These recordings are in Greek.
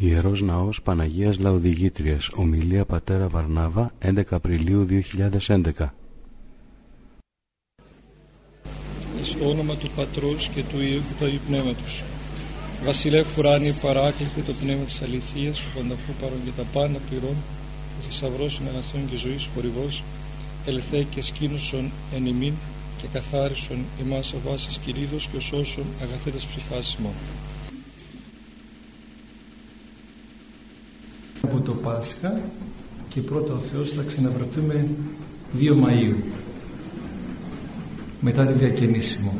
Ιερός Ναός Παναγίας Λαοδηγήτριας Ομιλία Πατέρα Βαρνάβα 11 Απριλίου 2011 Στο όνομα του Πατρός και του Υιού και του Αγίου Πνεύματος. Βασιλεύ ουράνιε παράκλητε το πνεύμα της αληθείας ο πανταχού παρόν και τα πάντα πληρών ο θησαυρός είναι αγαθών και ζωής χορηγός ελθέ και σκήνωσον εν ημίν και καθάρισον ημάς αβάσεις κυρίδος και ως όσων αγαθέτες ψυχάς από το Πάσχα και πρώτα ο Θεός θα ξαναβρεθούμε 2 Μαΐου μετά τη διακαινήσιμο.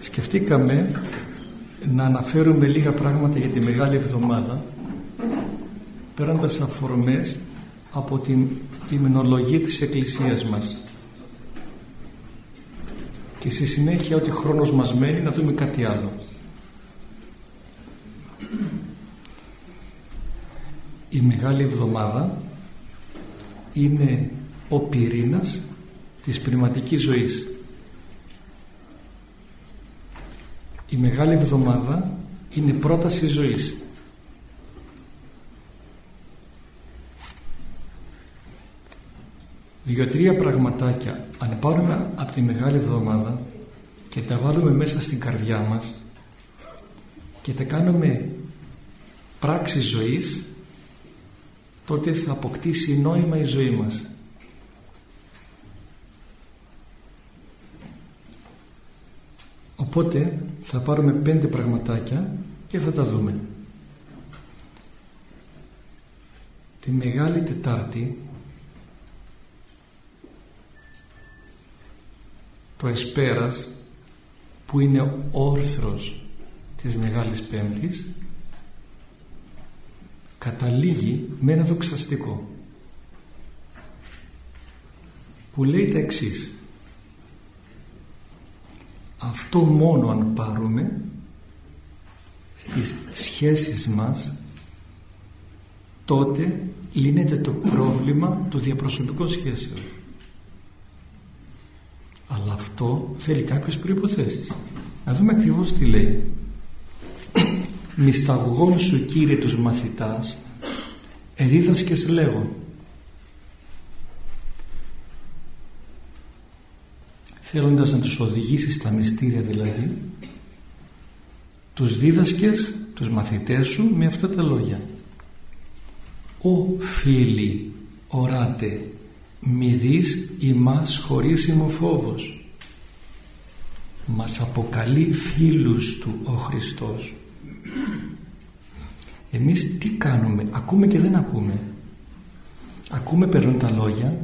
Σκεφτήκαμε να αναφέρουμε λίγα πράγματα για τη Μεγάλη Εβδομάδα παίρνοντας αφορμές από την ημενολογία της Εκκλησίας μας. Και στη συνέχεια ό,τι χρόνος μας μένει να δούμε κάτι άλλο η Μεγάλη Εβδομάδα είναι ο πυρήνας της πνευματικής ζωής. Η Μεγάλη Εβδομάδα είναι πρόταση ζωής. Δύο-τρία πραγματάκια αν πάρουμε από τη Μεγάλη Εβδομάδα και τα βάλουμε μέσα στην καρδιά μας και τα κάνουμε πράξη ζωής τότε θα αποκτήσει νόημα η ζωή μας. Οπότε θα πάρουμε πέντε πραγματάκια και θα τα δούμε. Τη Μεγάλη Τετάρτη το Εσπέρας που είναι όρθρος της Μεγάλης Πέμπτης καταλήγει με ένα δοξαστικό που λέει τα εξής. Αυτό μόνο αν πάρουμε στις σχέσεις μας τότε λύνεται το πρόβλημα των διαπροσωπικών σχέσεων. Αλλά αυτό θέλει κάποιες προϋποθέσεις. Να δούμε ακριβώς τι λέει μυσταγωγών σου Κύριε τους μαθητάς εδίδασκες λέγω. Θέλοντας να τους οδηγήσεις στα μυστήρια δηλαδή τους δίδασκες τους μαθητές σου με αυτά τα λόγια. «Ω φίλοι οράτε μη δεις ημάς χωρίς φόβος μας αποκαλεί φίλους του ο Χριστός εμείς τι κάνουμε; Ακούμε και δεν ακούμε. Ακούμε περνούν τα λόγια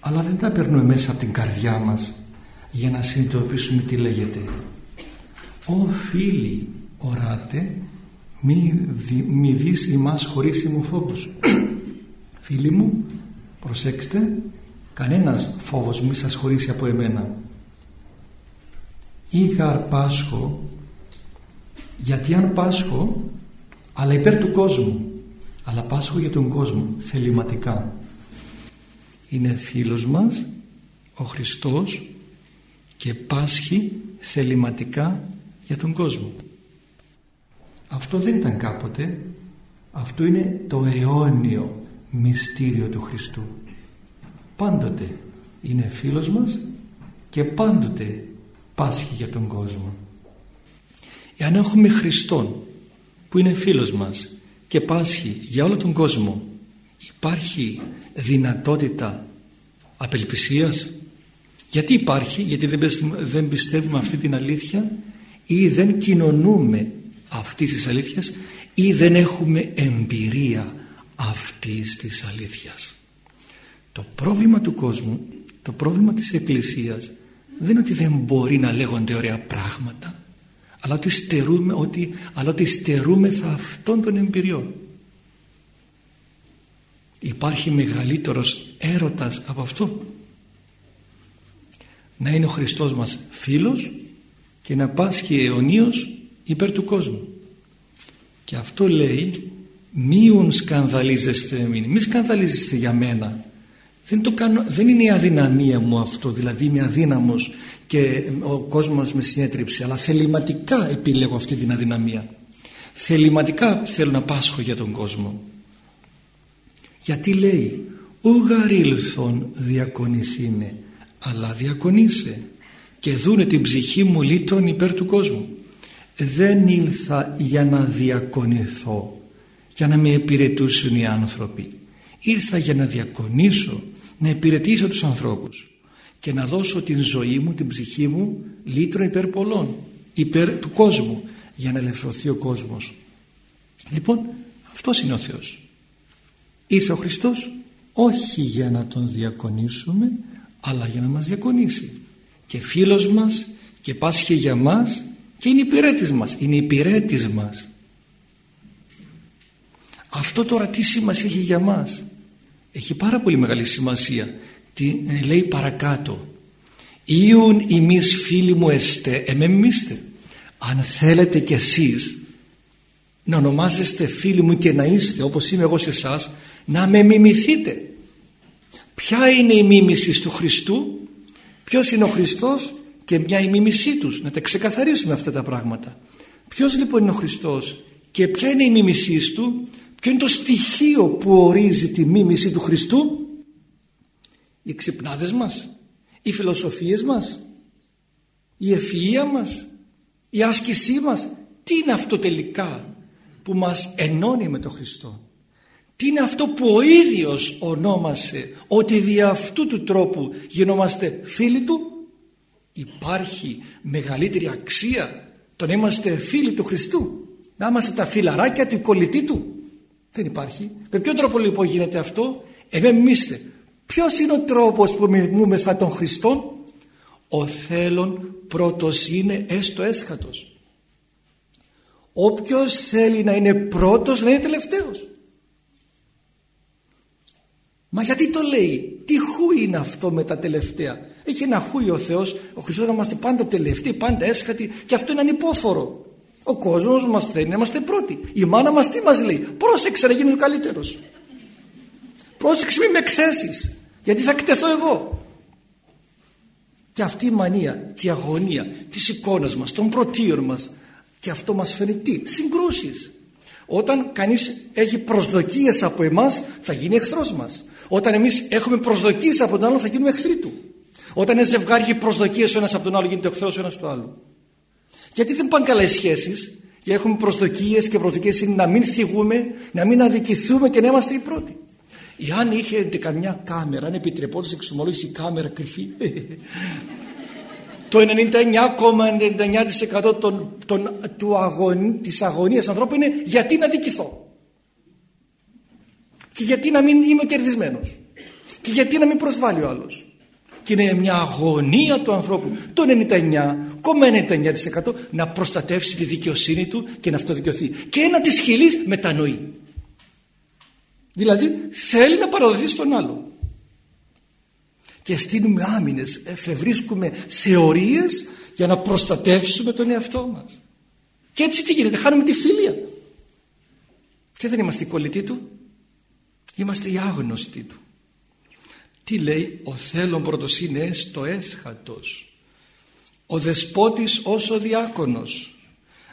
αλλά δεν τα περνούμε μέσα από την καρδιά μας για να συνειδητοποιήσουμε τι λέγεται. «Ω φίλοι οράτε μη, δι, μη δεις ημάς χωρίς φόβος φίλοι μου προσέξτε κανένας φόβος μη σας χωρίσει από εμένα. Ή πάσχω γιατί αν πάσχω αλλά υπέρ του κόσμου αλλά πάσχω για τον κόσμο θεληματικά. Είναι φίλος μας ο Χριστός και πάσχει θεληματικά για τον κόσμο. Αυτό δεν ήταν κάποτε. Αυτό είναι το αιώνιο μυστήριο του Χριστού. Πάντοτε είναι φίλος μας και πάντοτε πάσχει για τον κόσμο εάν έχουμε Χριστόν που είναι φίλος μας και πάσχει για όλο τον κόσμο υπάρχει δυνατότητα απελπισίας; Γιατί υπάρχει γιατί δεν πιστεύουμε αυτή την αλήθεια ή δεν κοινωνούμε αυτής της αλήθειας ή δεν έχουμε εμπειρία αυτής της αλήθειας; Το πρόβλημα του κόσμου το πρόβλημα της Εκκλησίας δεν είναι ότι δεν μπορεί να λέγονται ωραία πράγματα αλλά ότι στερούμε, ότι, αλλά ότι στερούμεθα αυτών των εμπειριών. Υπάρχει μεγαλύτερος έρωτας από αυτό. Να είναι ο Χριστός μας φίλος και να πάσχει αιωνίως υπέρ του κόσμου. Και αυτό λέει μίουν σκανδαλίζεστε εμείς. Μη σκανδαλίζεστε για μένα. Δεν, το κάνω, δεν είναι η αδυναμία μου αυτό, δηλαδή είμαι αδύναμος και ο κόσμος με συνέτριψε. Αλλά θεληματικά επιλέγω αυτή την αδυναμία. Θεληματικά θέλω να πάσχω για τον κόσμο. Γιατί λέει ουγαρήλθον διακονηθήνε αλλά διακονήσε και δούνε την ψυχή μου λύτρων υπέρ του κόσμου. Δεν ήλθα για να διακονηθώ για να με υπηρετούσουν οι άνθρωποι. Ήρθα για να διακονήσω να υπηρετήσω τους ανθρώπους και να δώσω την ζωή μου, την ψυχή μου λύτρο υπέρ πολλών υπέρ του κόσμου για να ελευθερωθεί ο κόσμος. Λοιπόν αυτός είναι ο Θεός. Ήρθε ο Χριστός όχι για να τον διακονήσουμε αλλά για να μας διακονήσει. Και φίλος μας και πάσχει για μας και είναι υπηρέτης μας. Είναι υπηρέτης μας. Αυτό τώρα τι σημασία έχει για μας; Έχει πάρα πολύ μεγάλη σημασία τι λέει παρακάτω Ιουν ημείς φίλοι μου εστέ εμεμίστε αν θέλετε κι εσείς να ονομάζεστε φίλοι μου και να είστε όπως είμαι εγώ σε εσάς, να με μιμηθείτε ποια είναι η μίμηση του Χριστού ποιος είναι ο Χριστός και μια η μίμησή τους. Να τα ξεκαθαρίσουμε αυτά τα πράγματα. Ποιος λοιπόν είναι ο Χριστός και ποια είναι η μίμησή του ποιο είναι το στοιχείο που ορίζει τη μίμηση του Χριστού οι ξυπνάδες μας οι φιλοσοφίες μας η ευφυΐα μας η άσκησή μας. Τι είναι αυτό τελικά που μας ενώνει με τον Χριστό; Τι είναι αυτό που ο ίδιος ονόμασε ότι δι' αυτού του τρόπου γινόμαστε φίλοι του; Υπάρχει μεγαλύτερη αξία το να είμαστε φίλοι του Χριστού να είμαστε τα φιλαράκια του κολλητή του. Δεν υπάρχει. Με ποιο τρόπο λοιπόν γίνεται αυτό; Εμεμίστε ποιος είναι ο τρόπος που μιμούμε θα τον Χριστόν; Ο θέλων πρώτος είναι έστω έσχατος όποιος θέλει να είναι πρώτος να είναι τελευταίος Μα γιατί το λέει, τι χου είναι αυτό με τα τελευταία; Έχει ένα χούι ο Θεός, ο Χριστός να είμαστε πάντα τελευταίοι, πάντα έσχατοι και αυτό είναι ανυπόφορο. Ο κόσμος μας θέλει να είμαστε πρώτοι. Η μάνα μας τι μας λέει, πρόσεξε να γίνεις ο καλύτερος. Πρόσεξε μην με εκθέσεις, γιατί θα κτεθώ εγώ. Και αυτή η μανία και η αγωνία της εικόνας μας, των πρωτείων μας και αυτό μας φέρει τι, συγκρούσεις. Όταν κανείς έχει προσδοκίες από εμάς θα γίνει εχθρός μας. Όταν εμείς έχουμε προσδοκίες από τον άλλο θα γίνουμε εχθροί του. Όταν ένα ζευγάρι έχει προσδοκίες ο ένας από τον άλλο γίνεται εχθρός ο ένας του άλλου. Γιατί δεν πάνε καλά οι σχέσεις. Και έχουμε προσδοκίες και προσδοκίες είναι να μην θυγούμε, να μην αδικηθούμε και να είμαστε οι πρώτοι. Εάν είχε καμιά κάμερα, αν επιτρεπόταν εξομολόγηση κάμερα κρυφή, το 99,99% των, των, του αγωνί, της αγωνίας ανθρώπου είναι γιατί να δικηθώ. Και γιατί να μην είμαι κερδισμένος. Και γιατί να μην προσβάλλει ο άλλος. Και είναι μια αγωνία του ανθρώπου το 99,99% να προστατεύσει τη δικαιοσύνη του και να αυτοδικαιωθεί. Και ένα της χειλής μετανοεί. Δηλαδή θέλει να παραδοθεί στον άλλο. Και στείλουμε άμυνες, εφευρίσκουμε θεωρίες για να προστατεύσουμε τον εαυτό μας. Και έτσι τι γίνεται, χάνουμε τη φίλια. Και δεν είμαστε οι κολλητοί του. Είμαστε οι άγνωστοι του. Τι λέει ο θέλον πρώτος είναι στο έσχατος. Ο δεσπότης ως ο διάκονος.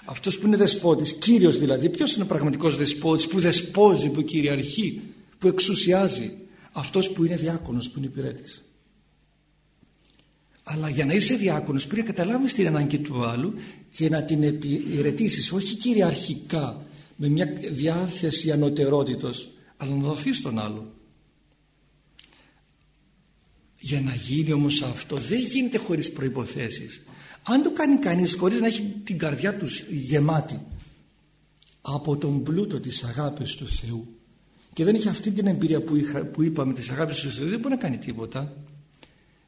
Αυτός που είναι δεσπότης, κύριος δηλαδή. Ποιος είναι ο πραγματικός δεσπότης που δεσπόζει, που κυριαρχεί, που εξουσιάζει; Αυτός που είναι διάκονος, που είναι υπηρέτης. Αλλά για να είσαι διάκονος πρέπει να καταλάβεις την ανάγκη του άλλου και να την υπηρετήσεις όχι κυριαρχικά με μια διάθεση ανωτερότητος αλλά να δοθεί στον άλλο. Για να γίνει όμως αυτό δεν γίνεται χωρίς προϋποθέσεις. Αν το κάνει κανείς χωρίς να έχει την καρδιά τους γεμάτη από τον πλούτο της αγάπης του Θεού και δεν έχει αυτή την εμπειρία που, είχα, που είπαμε της αγάπης του Θεού δεν μπορεί να κάνει τίποτα.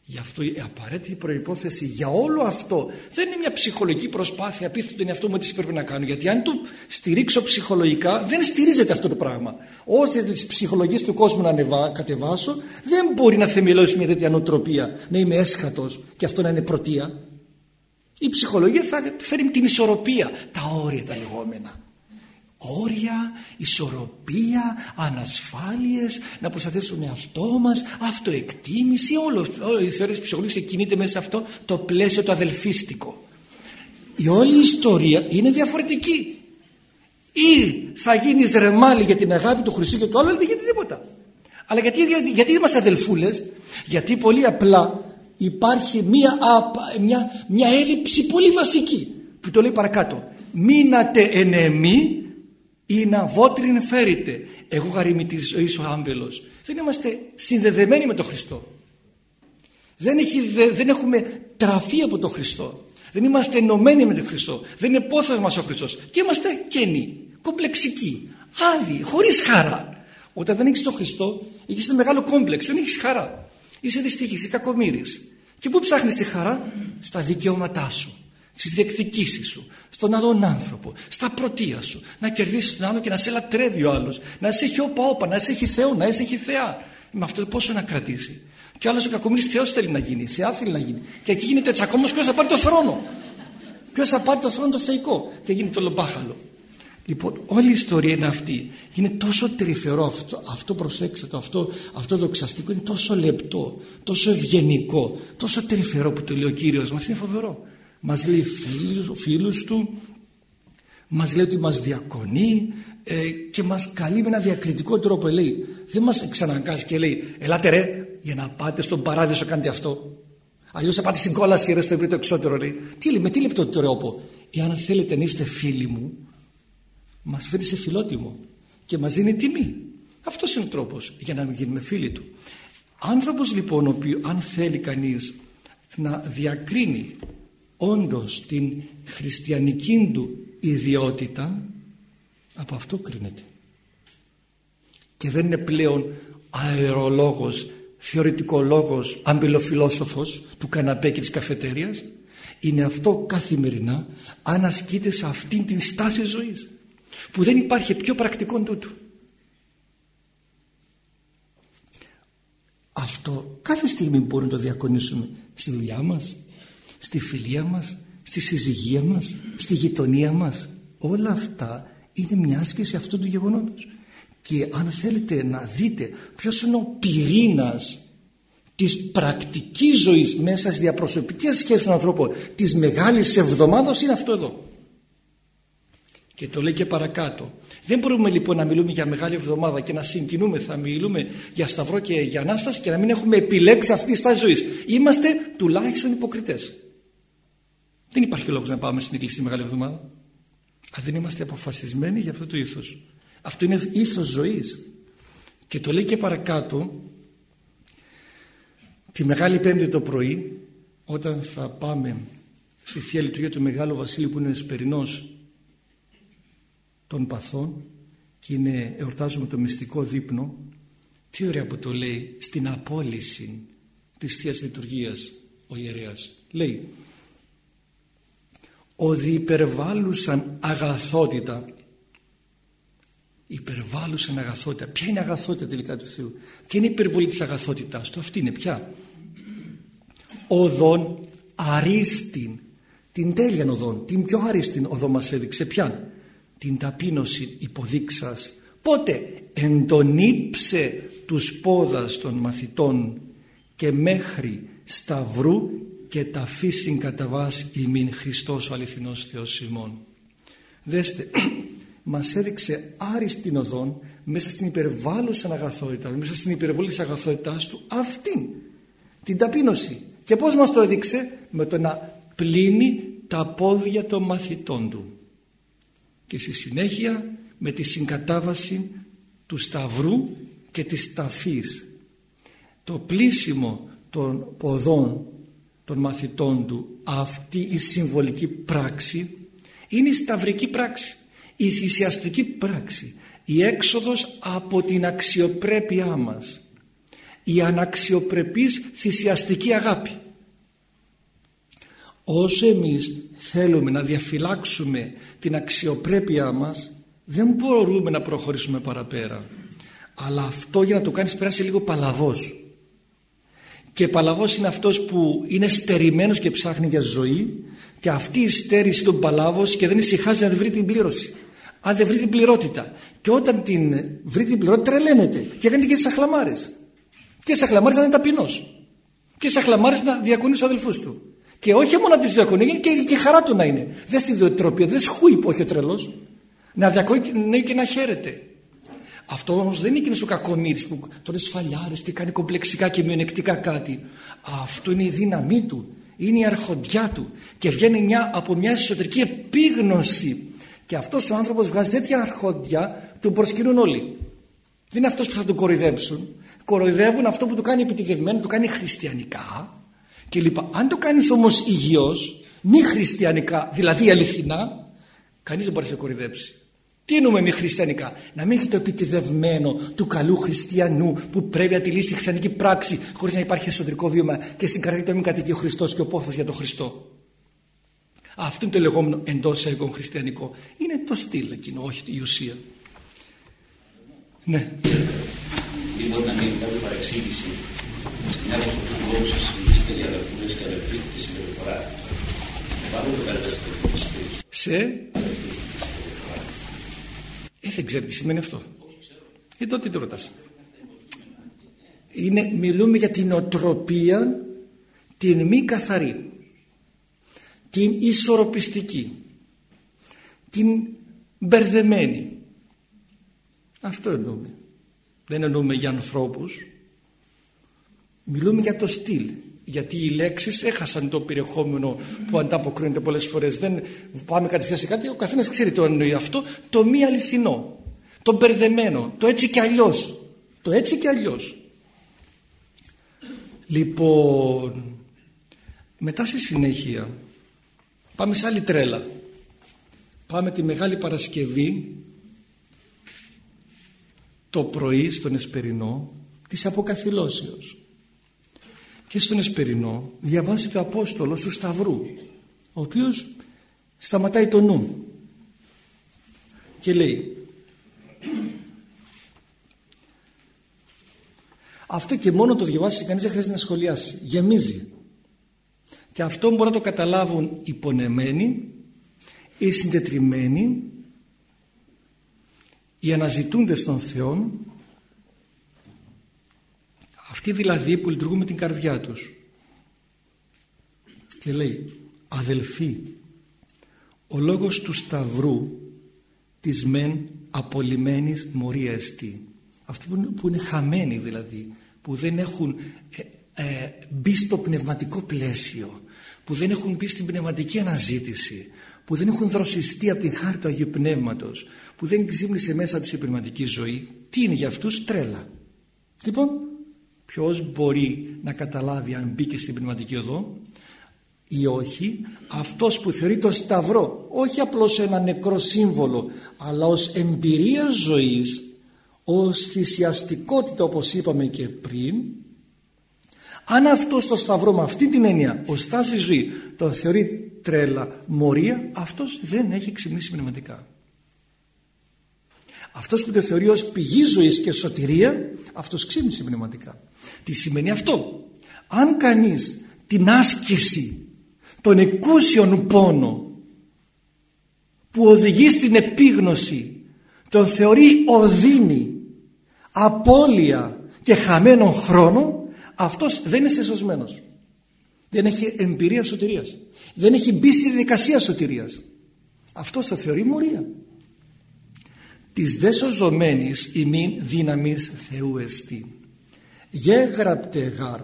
Γι' αυτό η απαραίτητη προϋπόθεση για όλο αυτό δεν είναι μια ψυχολογική προσπάθεια πείθω τον εαυτό μου τι πρέπει να κάνω. Γιατί αν το στηρίξω ψυχολογικά δεν στηρίζεται αυτό το πράγμα. Όσε τις ψυχολογίες του κόσμου να ανεβά, κατεβάσω δεν μπορεί να θεμελιώσει μια τέτοια νοοτροπία. Να είμαι έσχατος και αυτό να είναι πρωτεία. Η ψυχολογία θα φέρει την ισορροπία, τα όρια τα λεγόμενα όρια, ισορροπία, ανασφάλειες, να προστατεύσουμε εαυτό μας, αυτοεκτίμηση, όλο, όλο η θεωρία της ψυχολογίας κινείται μέσα σε αυτό το πλαίσιο το αδελφίστικο. Η όλη ιστορία είναι διαφορετική. ή θα γίνεις ρεμάλι για την αγάπη του Χριστού και του άλλου δεν γίνεται τίποτα αλλά γιατί, γιατί, γιατί είμαστε αδελφούλες; Γιατί πολύ απλά υπάρχει μια, μια, μια έλλειψη πολύ βασική που το λέει παρακάτω. Μείνατε εν εμή ή να βότριν φέρετε. Εγώ γαρήμι τη ζωής ο άμπελος δεν είμαστε συνδεδεμένοι με τον Χριστό. Δεν, έχει, δεν έχουμε τραφεί από τον Χριστό. Δεν είμαστε ενωμένοι με τον Χριστό. Δεν είναι πόθος μας ο Χριστός. Και είμαστε καινοί, κομπλεξικοί άδειοι, χωρίς χαρά όταν δεν έχεις τον Χριστό έχεις ένα μεγάλο κόμπλεξ, δεν έχεις χαρά είσαι δυστυχής, είσαι κακομύρης και πού ψάχνεις τη χαρά; Στα δικαιώματά σου στις διεκδικήσεις σου, στον άλλον άνθρωπο, στα πρωτεία σου, να κερδίσεις τον άλλο και να σε λατρεύει ο άλλος, να σε έχει όπα όπα, να σε έχει Θεό, να σε έχει Θεά. Με αυτό πόσο να κρατήσει. Και ο άλλος ο κακομύρης Θεός θέλει να γίνει, Θεά θέλει να γίνει. Και εκεί γίνεται τσακόμος ποιος θα πάρει το θρόνο; Ποιος θα πάρει το θρόνο το θεϊκό; Και γίνει το λομπάχαλο. Λοιπόν, όλη η ιστορία είναι αυτή. Είναι τόσο τρυφερό αυτό, αυτό προσέξτε το, αυτό, αυτό δοξαστικό είναι τόσο λεπτό, τόσο ευγενικό, τόσο τρυφερό που το λέει ο Κύριος μας, είναι φοβερό. Μας λέει φίλους, φίλους του μας λέει ότι μας διακονεί ε, και μας καλεί με ένα διακριτικό τρόπο. Λέει δεν μας εξαναγκάζει και λέει ελάτε ρε για να πάτε στον παράδεισο κάντε αυτό αλλιώς θα πάτε στην κόλαση ρε στο ευρύτερο εξώτερο λέει. Τι λέει με τι λεπτό τρόπο εάν θέλετε να είστε φίλοι μου μας φέρει σε φιλότιμο και μας δίνει τιμή. Αυτός είναι ο τρόπος για να μην γίνουμε φίλοι του. Άνθρωπος λοιπόν ο οποίος αν θέλει κανείς να διακρίνει όντως την χριστιανική του ιδιότητα από αυτό κρίνεται. Και δεν είναι πλέον αερολόγος θεωρητικολόγος αμπελοφιλόσοφος του καναπέ και της καφετέριας. Είναι αυτό καθημερινά αν ασκείται σε αυτήν την στάση ζωής που δεν υπάρχει πιο πρακτικό τούτου αυτό κάθε στιγμή μπορούμε να το διακονίσουμε στη δουλειά μας στη φιλία μας, στη συζυγία μας, στη γειτονία μας. Όλα αυτά είναι μια άσκηση αυτού του γεγονότος. Και αν θέλετε να δείτε ποιος είναι ο πυρήνας της πρακτικής ζωής μέσα στη διαπροσωπική σχέση του ανθρώπου της μεγάλης εβδομάδος είναι αυτό εδώ. Και το λέει και παρακάτω. Δεν μπορούμε λοιπόν να μιλούμε για μεγάλη εβδομάδα και να συγκινούμε, θα μιλούμε για σταυρό και για Ανάσταση και να μην έχουμε επιλέξει αυτή τη στάση ζωής. Είμαστε τουλάχιστον υποκριτές. Δεν υπάρχει λόγος να πάμε στην εκκλησία Μεγάλη Εβδομάδα. Αν δεν είμαστε αποφασισμένοι για αυτό το ήθος. Αυτό είναι ήθος ζωής. Και το λέει και παρακάτω τη Μεγάλη Πέμπτη το πρωί όταν θα πάμε στη Θεία Λειτουργία του Μεγάλου Βασίλειου που είναι ο Εσπερινός των Παθών και είναι, εορτάζουμε το μυστικό δείπνο τι ωραία που το λέει στην απόλυση της Θείας Λειτουργίας ο ιερέας. Λέει ότι υπερβάλλουσαν αγαθότητα υπερβάλλουσαν αγαθότητα. Ποια είναι η αγαθότητα τελικά του Θεού; Ποια είναι η υπερβολή της αγαθότητάς του; Αυτή είναι πια. Οδόν αρίστην. Την τέλεια οδόν. Την πιο αρίστην οδό μας έδειξε. Πια την ταπείνωση υποδείξας πότε εντονίψε τους πόδας των μαθητών και μέχρι σταυρού και τα φύσιν κατά βάση ημίν Χριστός ο αληθινός Θεός ημών. Δέστε, μας έδειξε άριστην οδόν μέσα στην υπερβάλλουσα αγαθότητα, μέσα στην υπερβολή της αγαθότητάς του αυτήν, την ταπείνωση. Και πώς μας το έδειξε; Με το να πλύνει τα πόδια των μαθητών του. Και στη συνέχεια με τη συγκατάβαση του σταυρού και της ταφής. Το πλήσιμο των ποδών των μαθητών του αυτή η συμβολική πράξη είναι η σταυρική πράξη η θυσιαστική πράξη η έξοδος από την αξιοπρέπειά μας η αναξιοπρεπής θυσιαστική αγάπη όσο εμείς θέλουμε να διαφυλάξουμε την αξιοπρέπειά μας δεν μπορούμε να προχωρήσουμε παραπέρα. Αλλά αυτό για να το κάνεις περάσει λίγο παλαβός. Και παλαβός είναι αυτός που είναι στερημένος και ψάχνει για ζωή και αυτή η στέρηση του παλάβος και δεν ησυχάζει να βρει την πλήρωση. Αν δεν βρει την πληρότητα. Και όταν την βρει την πληρότητα τρελαίνεται. Και κάνει και τις αχλαμάρες και τις αχλαμάρες να είναι ταπεινός. Και τις αχλαμάρες να διακονεί στους αδελφούς του και όχι μόνο να τις διακονεί και, και χαρά του να είναι δεν στη διοτροπία, δεν σχούει που όχι ο τρελός να διακόει και να χαίρεται. Αυτό όμως δεν είναι εκείνος ο κακομύρης που τώρα σφαλιάρε και κάνει κομπλεξικά και μειονεκτικά κάτι. Αυτό είναι η δύναμή του, είναι η αρχοντιά του και βγαίνει μια, από μια εσωτερική επίγνωση. Και αυτός ο άνθρωπος βγάζει τέτοια αρχοντιά, του προσκυνούν όλοι. Δεν είναι αυτός που θα τον κοροϊδέψουν. Κοροϊδεύουν αυτό που του κάνει επιτυχημένο, του κάνει χριστιανικά και λοιπά. Αν το κάνεις όμως υγιώς, μη χριστιανικά, δηλαδή αληθινά, κανείς δεν μπορεί να σε κοροϊδέψει. Τι εννοούμε μη χριστιανικά; Να μην έχει το επιτιδευμένο του καλού χριστιανού που πρέπει να τηρήσει τη χριστιανική πράξη χωρίς να υπάρχει εσωτερικό βίωμα και στην καρδιά του μην κατοικεί ο Χριστός και ο πόθος για τον Χριστό. Αυτό είναι το λεγόμενο εντός έργων χριστιανικό. Είναι το στυλ εκείνο, όχι η ουσία. Ναι. Μπορεί να γίνει κάποια παρεξήγηση μια από του λόγου της είστε αδερφούλε και αδερφίστικη συμπεριφορά. Υπάρχουν το κατάσταση Σε; Ε, δεν ξέρει τι σημαίνει αυτό. Ε, τότε τι ρωτάς. Είναι, μιλούμε για την οτροπία την μη καθαρή την ισορροπιστική την μπερδεμένη αυτό εννοούμε δεν εννοούμε για ανθρώπους μιλούμε για το στυλ γιατί οι λέξεις έχασαν το περιεχόμενο που ανταποκρίνεται πολλές φορές. Δεν πάμε κατευθείαν σε κάτι ο καθένας ξέρει το εννοεί αυτό το μη αληθινό το μπερδεμένο το έτσι και αλλιώς το έτσι και αλλιώς. Λοιπόν μετά στη συνέχεια πάμε σε άλλη τρέλα. Πάμε τη Μεγάλη Παρασκευή το πρωί στον Εσπερινό της Αποκαθιλώσεως και στον Εσπερινό διαβάζει το Απόστολο του Σταυρού ο οποίος σταματάει το νου. Και λέει αυτό και μόνο το διαβάσει κανείς δεν χρειάζεται να σχολιάσει. Γεμίζει. Και αυτό μπορεί να το καταλάβουν οι πονεμένοι οι συντετριμένοι οι αναζητούντες των Θεών αυτοί δηλαδή που λειτουργούν με την καρδιά τους. Και λέει αδελφοί ο λόγος του Σταυρού της μεν απολυμένης μορία εστί. Αυτοί που είναι, χαμένοι δηλαδή που δεν έχουν ε, ε, μπει στο πνευματικό πλαίσιο που δεν έχουν μπει στην πνευματική αναζήτηση που δεν έχουν δροσιστεί από την χάρη του Αγίου Πνεύματος που δεν ξύπνησε μέσα τους η πνευματική ζωή τι είναι για αυτούς; Τρέλα. Λοιπόν ποιος μπορεί να καταλάβει αν μπήκε στην πνευματική οδό ή όχι. Αυτός που θεωρεί το σταυρό όχι απλώς ένα νεκρό σύμβολο αλλά ως εμπειρία ζωής ως θυσιαστικότητα όπως είπαμε και πριν. Αν αυτός το σταυρό με αυτή την έννοια ως στάση ζωή το θεωρεί τρέλα, μορία αυτός δεν έχει ξυπνήσει πνευματικά αυτός που το θεωρεί ως πηγή ζωής και σωτηρία αυτός ξύπνησε πνευματικά. Τι σημαίνει αυτό; Αν κανείς την άσκηση των εκούσιων πόνο που οδηγεί στην επίγνωση τον θεωρεί οδύνη απώλεια και χαμένο χρόνο αυτός δεν είναι σεσωσμένος δεν έχει εμπειρία σωτηρίας. Δεν έχει μπει στη διαδικασία σωτηρίας. Αυτός το θεωρεί μορία της δε σωζωμένης ημίν δύναμης Θεού εστί γέγραπτε γάρ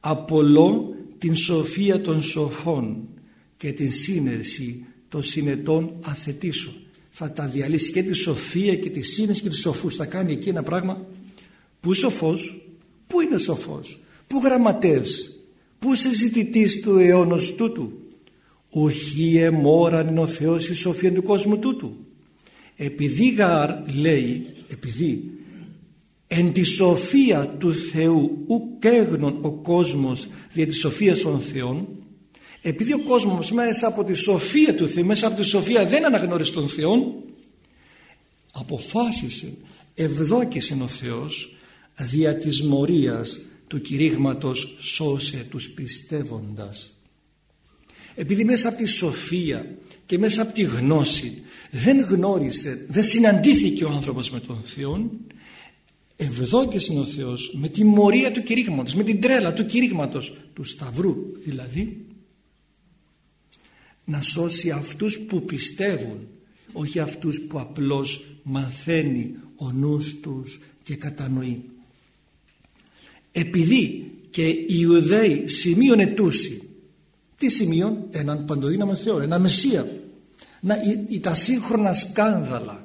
απολώ την σοφία των σοφών και την σύνεση των συνετών αθετήσεων. Θα τα διαλύσει και τη σοφία και τη σύνεση και τους σοφούς. Θα κάνει εκεί ένα πράγμα. Που σοφός; Πού είναι σοφός; Πού γραμματεύς; Πού συζητητής του αιώνος τούτου; Οχι εμόραν είναι ο Θεός η σοφία του κόσμου τούτου επειδή γαρ λέει επειδή εν τη σοφία του Θεού ουκ έγνων ο κόσμος δια της σοφίας των Θεών επειδή ο κόσμος μέσα από τη σοφία του Θεού μέσα από τη σοφία δεν αναγνώρισε τον Θεό αποφάσισε ευδόκησε ο Θεός δια της μορίας του κηρύγματος σώσε τους πιστεύοντας επειδή μέσα από τη σοφία και μέσα από τη γνώση δεν γνώρισε, δεν συναντήθηκε ο άνθρωπος με τον Θεό. Ευδόκησε ο Θεός με τη μορία του κηρύγματος, με την τρέλα του κηρύγματος του Σταυρού δηλαδή να σώσει αυτούς που πιστεύουν όχι αυτούς που απλώς μαθαίνει ο νους τους και κατανοεί. Επειδή και οι Ιουδαίοι σημείωνε τούση τι σημείων; Έναν παντοδύναμο Θεό ένα Μεσσία να, η, τα σύγχρονα σκάνδαλα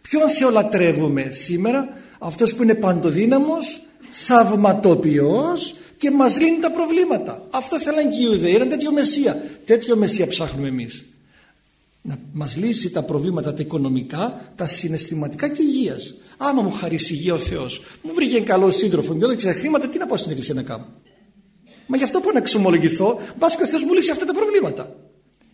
ποιον Θεό λατρεύουμε σήμερα; Αυτός που είναι παντοδύναμος θαυματοποιός και μας λύνει τα προβλήματα αυτό θέλαν και οι Ιουδαίοι ένα τέτοιο Μεσσία τέτοιο Μεσσία ψάχνουμε εμείς να μας λύσει τα προβλήματα τα οικονομικά, τα συναισθηματικά και υγείας. Άμα μου χαρίσει υγεία ο Θεός, μου βρήκε καλό σύντροφο, μου έδωσε χρήματα, τι να πάω στην εκκλησία να κάνω; Μα γι' αυτό που να εξομολογηθώ, μπας και ο Θεός μου λύσει αυτά τα προβλήματα.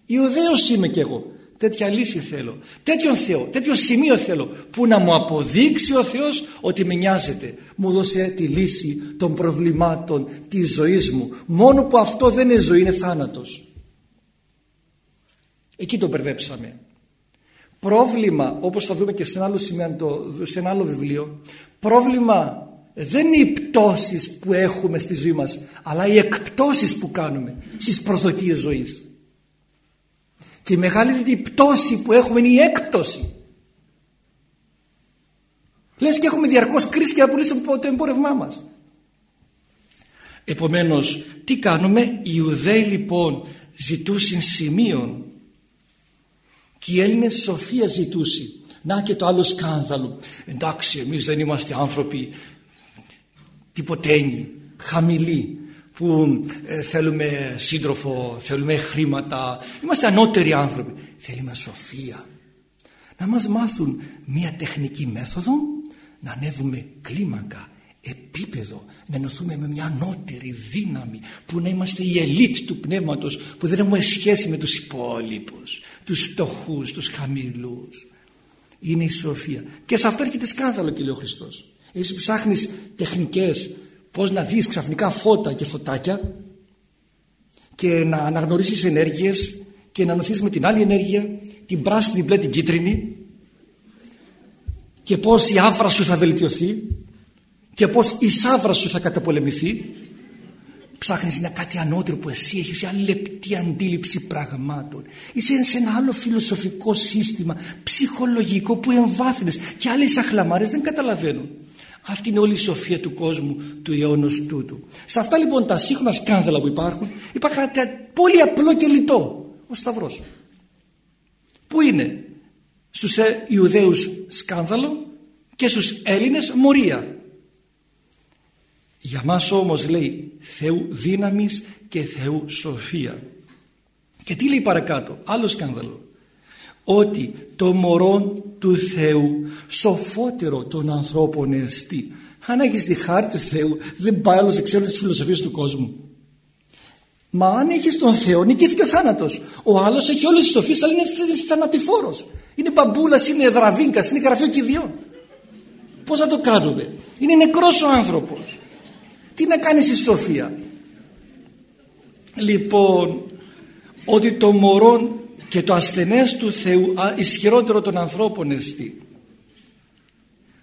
Ιουδαίος είμαι κι εγώ. Τέτοια λύση θέλω. Τέτοιον Θεό, τέτοιο σημείο θέλω που να μου αποδείξει ο Θεός ότι με νοιάζεται. Μου δώσε τη λύση των προβλημάτων της ζωής μου. Μόνο που αυτό δεν είναι ζωή, είναι θάνατος. Εκεί το μπερδέψαμε. Πρόβλημα, όπως θα δούμε και σε ένα άλλο, σε ένα άλλο βιβλίο, πρόβλημα δεν είναι οι πτώσεις που έχουμε στη ζωή μας, αλλά οι εκπτώσεις που κάνουμε στις προσδοκίες ζωής. Και η μεγαλύτερη πτώση που έχουμε είναι η έκπτωση. Λες και έχουμε διαρκώς κρίση και να πουλήσουμε το εμπόρευμά μας. Επομένως, τι κάνουμε, οι Ιουδαίοι λοιπόν ζητούσαν σημείων και οι Έλληνες σοφία ζητούσε να και το άλλο σκάνδαλο. Εντάξει εμείς δεν είμαστε άνθρωποι. Τυποτένοι χαμηλοί που ε, θέλουμε σύντροφο θέλουμε χρήματα. Είμαστε ανώτεροι άνθρωποι. Θέλουμε σοφία. Να μας μάθουν μια τεχνική μέθοδο να ανέβουμε κλίμακα επίπεδο να ενωθούμε με μια ανώτερη δύναμη που να είμαστε η ελίτ του πνεύματος που δεν έχουμε σχέση με τους υπόλοιπους τους φτωχούς, τους χαμηλούς. Είναι η σοφία. Και σε αυτό έρχεται σκάνδαλο και λέει ο Χριστός. Εσύ ψάχνεις τεχνικές πως να δεις ξαφνικά φώτα και φωτάκια και να αναγνωρίσεις ενέργειες και να ενωθείς με την άλλη ενέργεια την πράσινη, μπλε, την κίτρινη και πως η άφρα σου θα βελτιωθεί και πως η σάβρα σου θα καταπολεμηθεί. Ψάχνεις να κάτι ανώτερο που εσύ έχεις σε άλλη λεπτή αντίληψη πραγμάτων. Είσαι σε ένα άλλο φιλοσοφικό σύστημα ψυχολογικό που εμβάθυνες. Και άλλες αχλαμάρες δεν καταλαβαίνουν αυτή είναι όλη η σοφία του κόσμου του αιώνος τούτου σε αυτά λοιπόν τα σύγχρονα σκάνδαλα που υπάρχουν υπάρχει κάτι πολύ απλό και λιτό ο Σταυρός που είναι; Στους Ιουδαίους σκάνδαλο και στους Έλληνες μορία για μας όμως λέει Θεού δύναμης και Θεού σοφία. Και τι λέει παρακάτω, άλλο σκάνδαλο. Ότι το μωρό του Θεού σοφότερο των ανθρώπων εστί. Αν έχεις τη χάρη του Θεού δεν πάει άλλος εξέλου τις φιλοσοφίες του κόσμου. Μα αν έχεις τον Θεό νικήθηκε ο θάνατος. Ο άλλος έχει όλες τις σοφίες αλλά είναι θανατηφόρος. Είναι μπαμπούλας, είναι δραβίνκας, είναι γραφείο κηδιών. Πώς θα το κάνουμε; Είναι νεκρός ο άνθρωπος. Τι να κάνεις η Σοφία; Λοιπόν, ότι το μωρό και το ασθενές του Θεού ισχυρότερο των ανθρώπων εστί.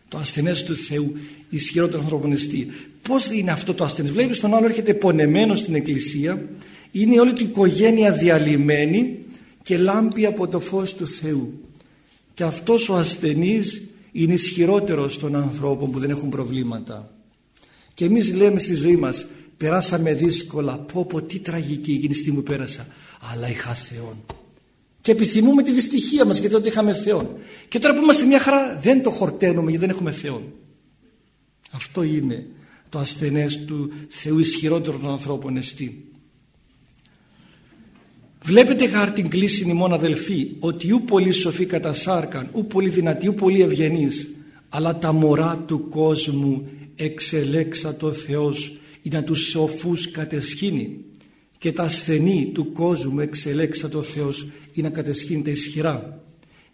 Το ασθενές του Θεού ισχυρότερο των ανθρώπων εστί. Πώς είναι αυτό το ασθενές; Βλέπεις τον άλλο έρχεται πονεμένο στην εκκλησία. Είναι όλη την οικογένεια διαλυμένη και λάμπει από το φως του Θεού. Και αυτός ο ασθενής είναι ισχυρότερος των ανθρώπων που δεν έχουν προβλήματα. Και εμείς λέμε στη ζωή μας περάσαμε δύσκολα, πω πω τι τραγική εκείνη στιγμή που πέρασα, αλλά είχα Θεόν. Και επιθυμούμε τη δυστυχία μας γιατί τότε είχαμε Θεόν. Και τώρα που είμαστε μια χαρά δεν το χορταίνουμε γιατί δεν έχουμε Θεόν. Αυτό είναι το ασθενές του Θεού ισχυρότερο των ανθρώπων εστί. Βλέπετε χάρη την κλίση ημών αδελφοί ότι ου πολύ σοφοί κατά σάρκαν, ου πολύ δυνατοί, ου πολύ ευγενείς αλλά τα μωρά του κόσμου εξελέξατο Θεός ή να τους σοφούς κατεσχύνει και τα ασθενή του κόσμου εξελέξατο Θεός ή να κατεσχύνει τα ισχυρά.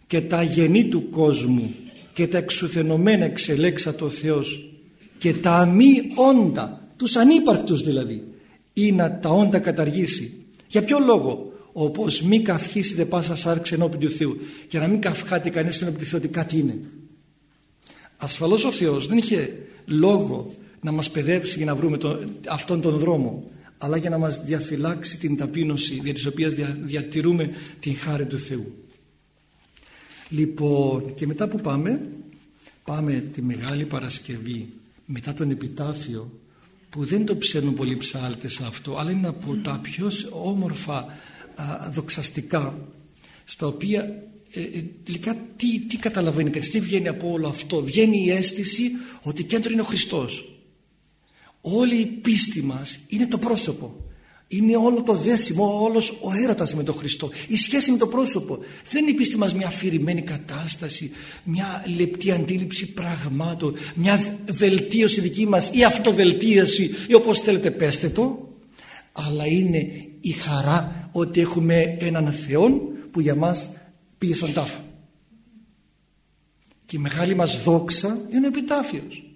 Και τα γενή του κόσμου και τα εξουθενωμένα εξελέξατο Θεός και τα αμή όντα τους ανύπαρκτους δηλαδή ή να τα όντα καταργήσει. Για ποιο λόγο; Όπως μη καυχήσετε πάσα σάρξ ενώπιν του Θεού και να μην καυχάτε κανείς ενώπιν του Θεού ότι κάτι είναι. Ασφαλώς ο Θεός δεν είχε λόγο να μας παιδεύσει για να βρούμε αυτόν τον δρόμο αλλά για να μας διαφυλάξει την ταπείνωση δια της οποίας διατηρούμε την χάρη του Θεού. Λοιπόν, και μετά που πάμε, πάμε τη Μεγάλη Παρασκευή, μετά τον Επιτάφιο, που δεν το ψέλνουν πολλοί ψάλτες αυτό, αλλά είναι από τα πιο όμορφα α, δοξαστικά, στα οποία ε, ε, τελικά τι, τι καταλαβαίνει κανείς, τι βγαίνει από όλο αυτό. Βγαίνει η αίσθηση ότι κέντρο είναι ο Χριστός. Όλη η πίστη μας είναι το πρόσωπο. Είναι όλο το δέσιμο, όλος ο έρωτας με τον Χριστό. Η σχέση με το πρόσωπο. Δεν είναι η πίστη μας μια αφηρημένη κατάσταση, μια λεπτή αντίληψη πραγμάτων, μια βελτίωση δική μας ή αυτοβελτίωση ή όπως θέλετε πέστε το. Αλλά είναι η χαρά ότι έχουμε έναν Θεό που για μας πήγε στον τάφο. Και η μεγάλη μας δόξα είναι ο επιτάφιος.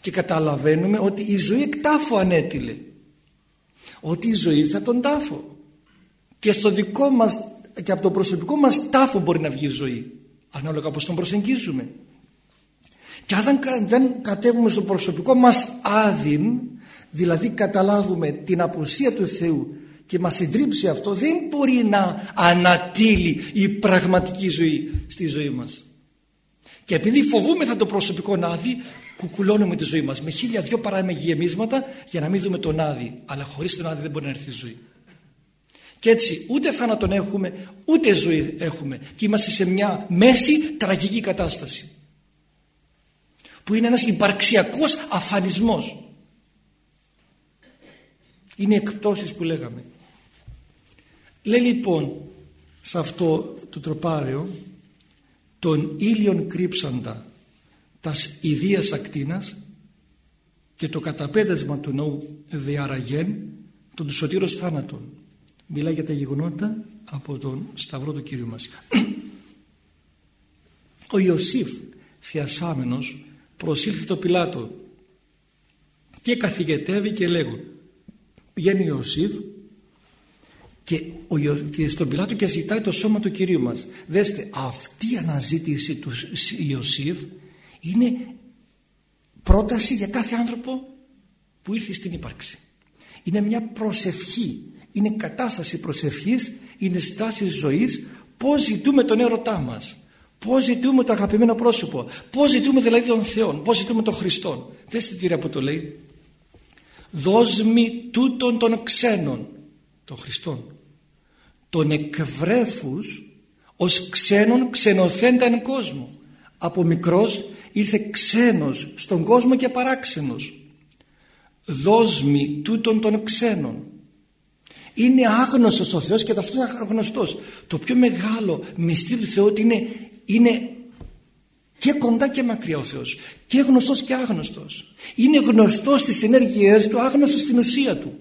Και καταλαβαίνουμε ότι η ζωή εκ τάφου ανέτειλε. Ότι η ζωή ήρθε τον τάφο και στο δικό μας και από το προσωπικό μας τάφο μπορεί να βγει η ζωή. Ανάλογα πως τον προσεγγίζουμε. Και αν δεν κατέβουμε στο προσωπικό μας άδειν δηλαδή καταλάβουμε την απουσία του Θεού και μας συντρίψει αυτό δεν μπορεί να ανατείλει η πραγματική ζωή στη ζωή μας. Και επειδή φοβούμεθα το προσωπικό άδει κουκουλώνουμε τη ζωή μας. Με χίλια δυο παραμεγιεμίσματα για να μην δούμε τον άδει αλλά χωρίς τον άδει δεν μπορεί να έρθει η ζωή. Και έτσι ούτε θάνατον έχουμε ούτε ζωή έχουμε. Και είμαστε σε μια μέση τραγική κατάσταση. Που είναι ένας υπαρξιακός αφανισμός. Είναι εκπτώσεις που λέγαμε. Λέει λοιπόν σε αυτό το τροπάριο τον ήλιον κρύψαντα τας ιδίας ακτίνας και το καταπέδεσμα του νόου διαραγέν των του σωτήρος θάνατον. Μιλάει για τα γεγονότα από τον Σταυρό του Κύριου μας. Ο Ιωσήφ θειασάμενος προσήλθε το Πιλάτο και καθηγετεύει και λέγουν πηγαίνει ο Ιωσήφ και, ο, και στον Πιλάτο και ζητάει το σώμα του Κυρίου μας. Δέστε αυτή η αναζήτηση του Ιωσήφ είναι πρόταση για κάθε άνθρωπο που ήρθε στην ύπαρξη. Είναι μια προσευχή, είναι κατάσταση προσευχής, είναι στάση ζωής, πώς ζητούμε τον έρωτά μας, πώς ζητούμε το αγαπημένο πρόσωπο, πώς ζητούμε δηλαδή τον Θεό, πώς ζητούμε τον Χριστό. Δέστε τι που το λέει. Δώσ' τούτον των ξένων, των Χριστών, των εκβρέφους ως ξένων ξενοθέντα εν κόσμο. Από μικρός ήρθε ξένος στον κόσμο και παράξενος. Δόσμη τούτων των ξένων. Είναι άγνωστος ο Θεός και ταυτόχρονα γνωστός. Το πιο μεγάλο μυστήριο του Θεού ότι είναι, είναι και κοντά και μακριά ο Θεός. Και γνωστός και άγνωστος. Είναι γνωστός στις ενέργειές του άγνωστος στην ουσία του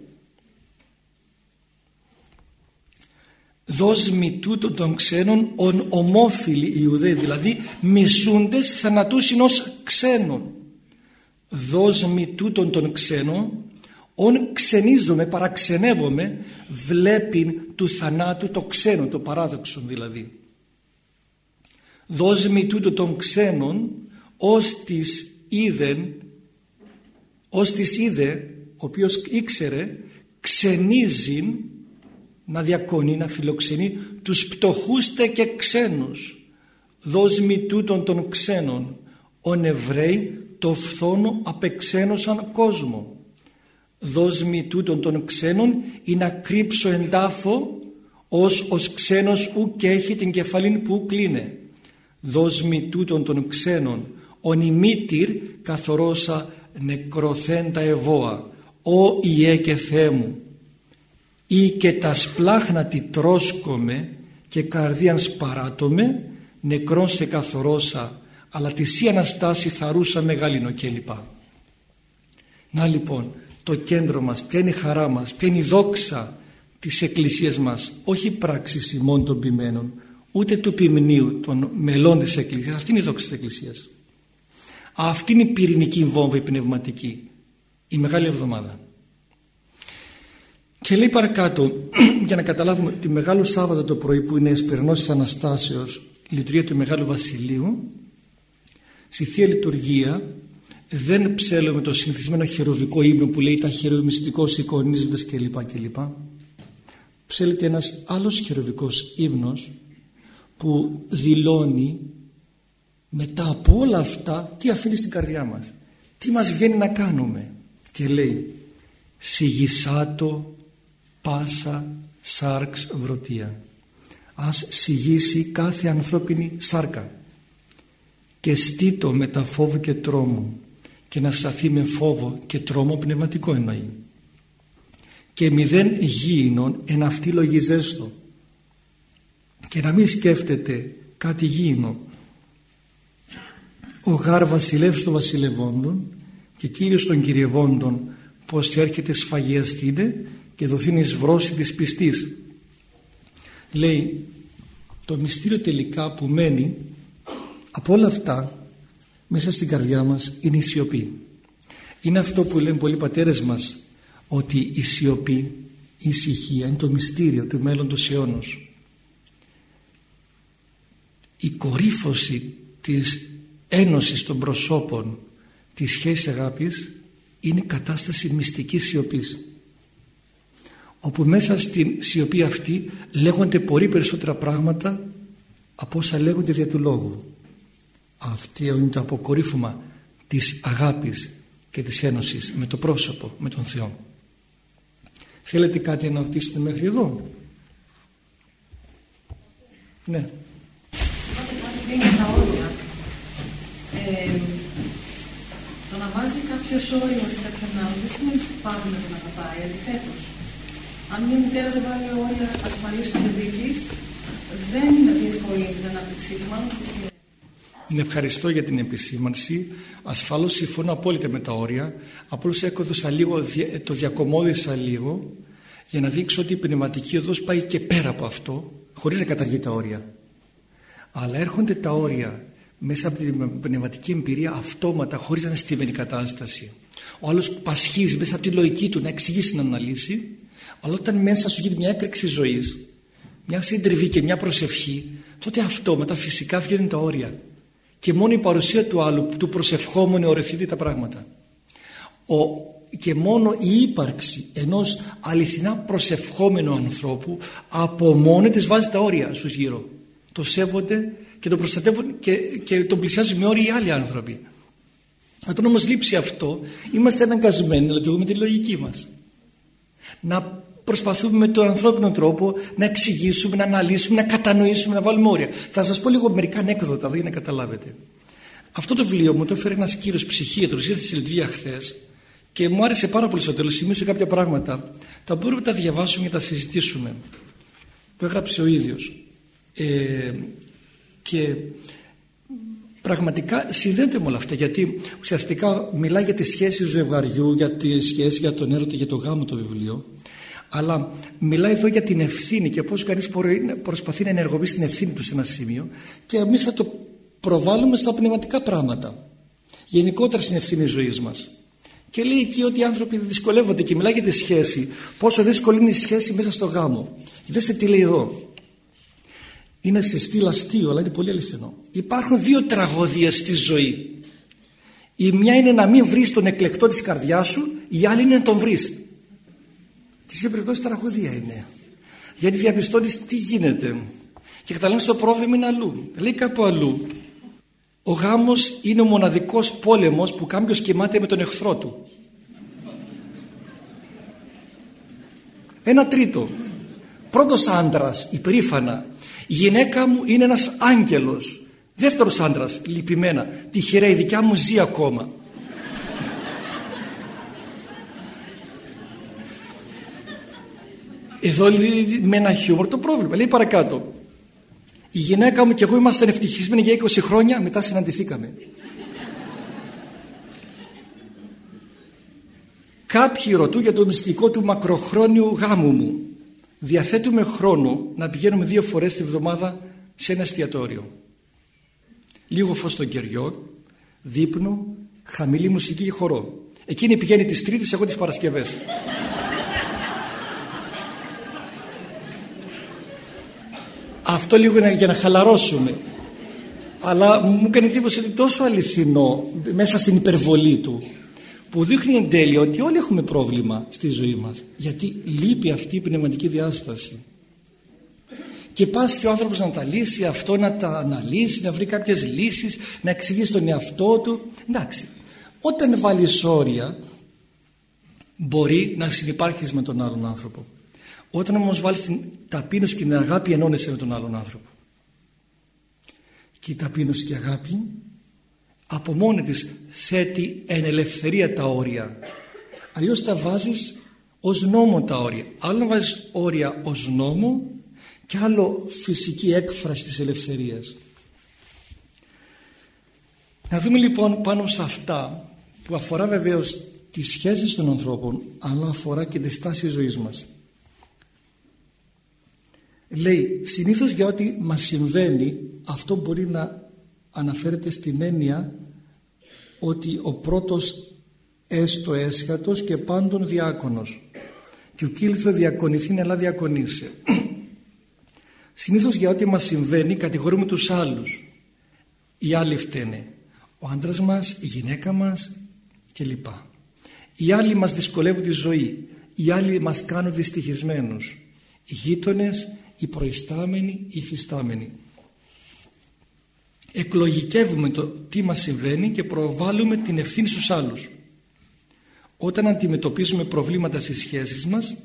δόσμη τούτων των ξένων ον ομόφιλοι Ιουδαίοι δηλαδή μισούντες θανατούσιν ως ξένων. Δόσμη τούτων των ξένων ον ξενίζομαι παραξενεύομαι βλέπειν του θανάτου το ξένο το παράδοξο δηλαδή. Δόσμη τούτο των ξένων ως της είδεν ως της είδε ο οποίος ήξερε ξενίζειν να διακονεί, να φιλοξενεί τους πτωχούστε και ξένους. Δόσμη τούτων των ξένων. Ον Εβραίοι το φθόνο απεξένωσαν κόσμο. Δόσμη τούτων των ξένων ή να κρύψω εντάφο ως ως ξένος ου και έχει την κεφαλήν που κλείνε. Δόσμη τούτων των ξένων. Ον ημίτηρ καθορώσα νεκροθέντα ευώα «Ω Ιε και Θεέ μου» ή και τα σπλάχνα τρώσκομαι και καρδίαν σπαράτομαι νεκρόν σε καθορώσα αλλά τη σύ Αναστάση θαρούσα μεγαλύνο κλπ. Να λοιπόν το κέντρο μας, ποια είναι η χαρά μας, ποια είναι η δόξα της Εκκλησίας μας, όχι η πράξη ημών των ποιμένων, ούτε του ποιμνίου των μελών της Εκκλησίας, αυτή είναι η δόξα της Εκκλησίας. Αυτή είναι η πυρηνική βόμβα η πνευματική, η Μεγάλη Εβδομάδα. Και λέει παρακάτω, για να καταλάβουμε τη Μεγάλο Σάββατο το πρωί που είναι εσπερνός της Αναστάσεως, η λειτουργία του Μεγάλου Βασιλείου, στη Θεία Λειτουργία δεν ψέλουμε το συνηθισμένο χεροβικό ύμνο που λέει τα χερομιστικός εικονίζοντας κλπ. κλπ. Ψέλεται ένας άλλος χεροβικός ύμνος που δηλώνει μετά από όλα αυτά τι αφήνει στην καρδιά μας; Τι μας βγαίνει να κάνουμε; Και λέει σιγισάτο πάσα σάρξ βρωτία. Ας σιγήσει κάθε ανθρώπινη σάρκα και στήτο με τα φόβου και τρόμου και να σταθεί με φόβο και τρόμο πνευματικό εννοεί. Και μηδέν γήινον εν αυτή λογιζέστο και να μην σκέφτεται κάτι γήινο. Ο γάρ βασιλεύς των βασιλευόντων και κύριος των κυριευόντων πως έρχεται σφαγιαστείτε και δοθήνει εις βρώση της πιστής. Λέει το μυστήριο τελικά που μένει από όλα αυτά μέσα στην καρδιά μας είναι η σιωπή. Είναι αυτό που λένε πολλοί πατέρες μας ότι η σιωπή η ησυχία είναι το μυστήριο του μέλλοντος αιώνος. Η κορύφωση της ένωσης των προσώπων της σχέσης αγάπης είναι κατάσταση μυστικής σιωπής όπου μέσα στην σιωπή αυτή λέγονται πολύ περισσότερα πράγματα από όσα λέγονται δια του λόγου. Αυτό είναι το αποκορύφωμα της αγάπης και της ένωσης με το πρόσωπο, με τον Θεό. Θέλετε κάτι να ρωτήσετε μέχρι εδώ; Ναι. Ε, το να βάζει κάποιος όριο σε κάποιον άλλο δεν σημαίνει ότι πάντα να τον αγαπάει. Αντιθέτως, αν μια μητέρα δεν βάλει όρια ασφαλή και δίκης, δεν διευκολύνει την ανάπτυξή του, μάλλον τη ναι, ευχαριστώ για την επισήμανση. Ασφαλώς συμφωνώ απόλυτα με τα όρια. Απλώς έκοδοσα λίγο, το διακομώδησα λίγο για να δείξω ότι η πνευματική οδός πάει και πέρα από αυτό, χωρίς να καταργεί τα όρια. Αλλά έρχονται τα όρια μέσα από την πνευματική εμπειρία αυτόματα χωρίς να είναι στημένη κατάσταση. Ο άλλος πασχίζει μέσα από τη λογική του να εξηγήσει να αναλύσει αλλά όταν μέσα σου γίνει μια έκρηξη ζωής μια συντριβή και μια προσευχή τότε αυτόματα φυσικά βγαίνουν τα όρια και μόνο η παρουσία του άλλου του προσευχόμενου ορεθείται τα πράγματα. Ο, και μόνο η ύπαρξη ενός αληθινά προσευχόμενου ανθρώπου από μόνη της βάζει τα όρια στους γύρω. Το σέβονται και τον προστατεύουν και, και τον πλησιάζουν με όρια οι άλλοι άνθρωποι. Όταν όμως λείψει αυτό είμαστε αναγκασμένοι να λειτουργούμε τη λογική μας. Να προσπαθούμε με τον ανθρώπινο τρόπο να εξηγήσουμε, να αναλύσουμε, να κατανοήσουμε, να βάλουμε όρια. Θα σας πω λίγο μερικά ανέκδοτα εδώ για να καταλάβετε. Αυτό το βιβλίο μου το έφερε ένας κύριος ψυχίατρος, ήρθε στη λειτουργία χθες και μου άρεσε πάρα πολύ στο τέλος, σημείωσε κάποια πράγματα. Τα μπορούμε να τα διαβάσουμε και να τα συζητήσουμε. Που έγραψε ο ίδιος. Ε, και πραγματικά συνδέεται με όλα αυτά γιατί ουσιαστικά μιλάει για τη σχέση του ζευγαριού, για τη σχέση, για τον έρωτα, για το γάμο το βιβλίο αλλά μιλάει εδώ για την ευθύνη και πώς κανείς προσπαθεί να ενεργοποιήσει την ευθύνη του σε ένα σημείο και εμείς θα το προβάλλουμε στα πνευματικά πράγματα. Γενικότερα στην ευθύνη ζωής μας. Και λέει εκεί ότι οι άνθρωποι δυσκολεύονται και μιλάει για τη σχέση. Πόσο δύσκολη είναι η σχέση μέσα στο γάμο. Δέστε τι λέει εδώ. Είναι σε στυλ αστείο αλλά είναι πολύ αληθινό. Υπάρχουν δύο τραγωδίες στη ζωή. Η μια είναι να μην βρεις τον εκλεκτό της καρδιάς σου η άλλη είναι να τον βρεις και σε περιπτώσεις τραγωδία είναι γιατί διαπιστώνεις τι γίνεται και καταλαβαίνεις το πρόβλημα είναι αλλού λέει κάπου αλλού ο γάμος είναι ο μοναδικός πόλεμος που κάποιος κοιμάται με τον εχθρό του ένα τρίτο πρώτος άντρας υπερήφανα η γυναίκα μου είναι ένας άγγελος. Δεύτερος άντρας, λυπημένα. Τυχερά η δικιά μου ζει ακόμα. Εδώ λέει με ένα χιούμορ το πρόβλημα. Λέει παρακάτω. Η γυναίκα μου και εγώ ήμασταν ευτυχισμένοι για 20 χρόνια, μετά συναντηθήκαμε. Κάποιοι ρωτούν για το μυστικό του μακροχρόνιου γάμου μου διαθέτουμε χρόνο να πηγαίνουμε δύο φορές τη βδομάδα σε ένα εστιατόριο. Λίγο φως στον κεριό, δείπνο, χαμηλή μουσική και χορό. Εκείνη πηγαίνει τις Τρίτες, εγώ τις Παρασκευές. Αυτό λίγο είναι για να χαλαρώσουμε. Αλλά μου έκανε εντύπωση ότι τόσο αληθινό μέσα στην υπερβολή του που δείχνει εν τέλει ότι όλοι έχουμε πρόβλημα στη ζωή μας. Γιατί λείπει αυτή η πνευματική διάσταση. Και πας και ο άνθρωπος να τα λύσει αυτό να τα αναλύσει να βρει κάποιες λύσεις να εξηγήσει τον εαυτό του. Εντάξει όταν βάλεις όρια μπορεί να συνεπάρχεις με τον άλλον άνθρωπο όταν όμως βάλεις την ταπείνωση και την αγάπη ενώνεσαι με τον άλλον άνθρωπο. Και η ταπείνωση και η αγάπη από μόνη της θέτει εν ελευθερία τα όρια. Αλλιώς τα βάζεις ως νόμο τα όρια. Άλλο να βάζεις όρια ως νόμο και άλλο φυσική έκφραση της ελευθερίας. Να δούμε λοιπόν πάνω σε αυτά που αφορά βεβαίως τις σχέσεις των ανθρώπων αλλά αφορά και τη στάση ζωής μας λέει συνήθως για ό,τι μας συμβαίνει αυτό μπορεί να αναφέρεται στην έννοια ότι ο πρώτος έστω έσχατος και πάντων διάκονος. Και ο κύληθο διακονηθεί αλλά διακονήσε. Συνήθως για ό,τι μας συμβαίνει κατηγορούμε τους άλλους. Οι άλλοι φταίνε. Ο άντρας μας, η γυναίκα μας κλπ. Οι άλλοι μας δυσκολεύουν τη ζωή. Οι άλλοι μας κάνουν δυστυχισμένους. Οι γείτονες, οι προϊστάμενοι, οι υφιστάμενοι εκλογικεύουμε το τι μας συμβαίνει και προβάλλουμε την ευθύνη στους άλλους. Όταν αντιμετωπίζουμε προβλήματα στις σχέσεις μας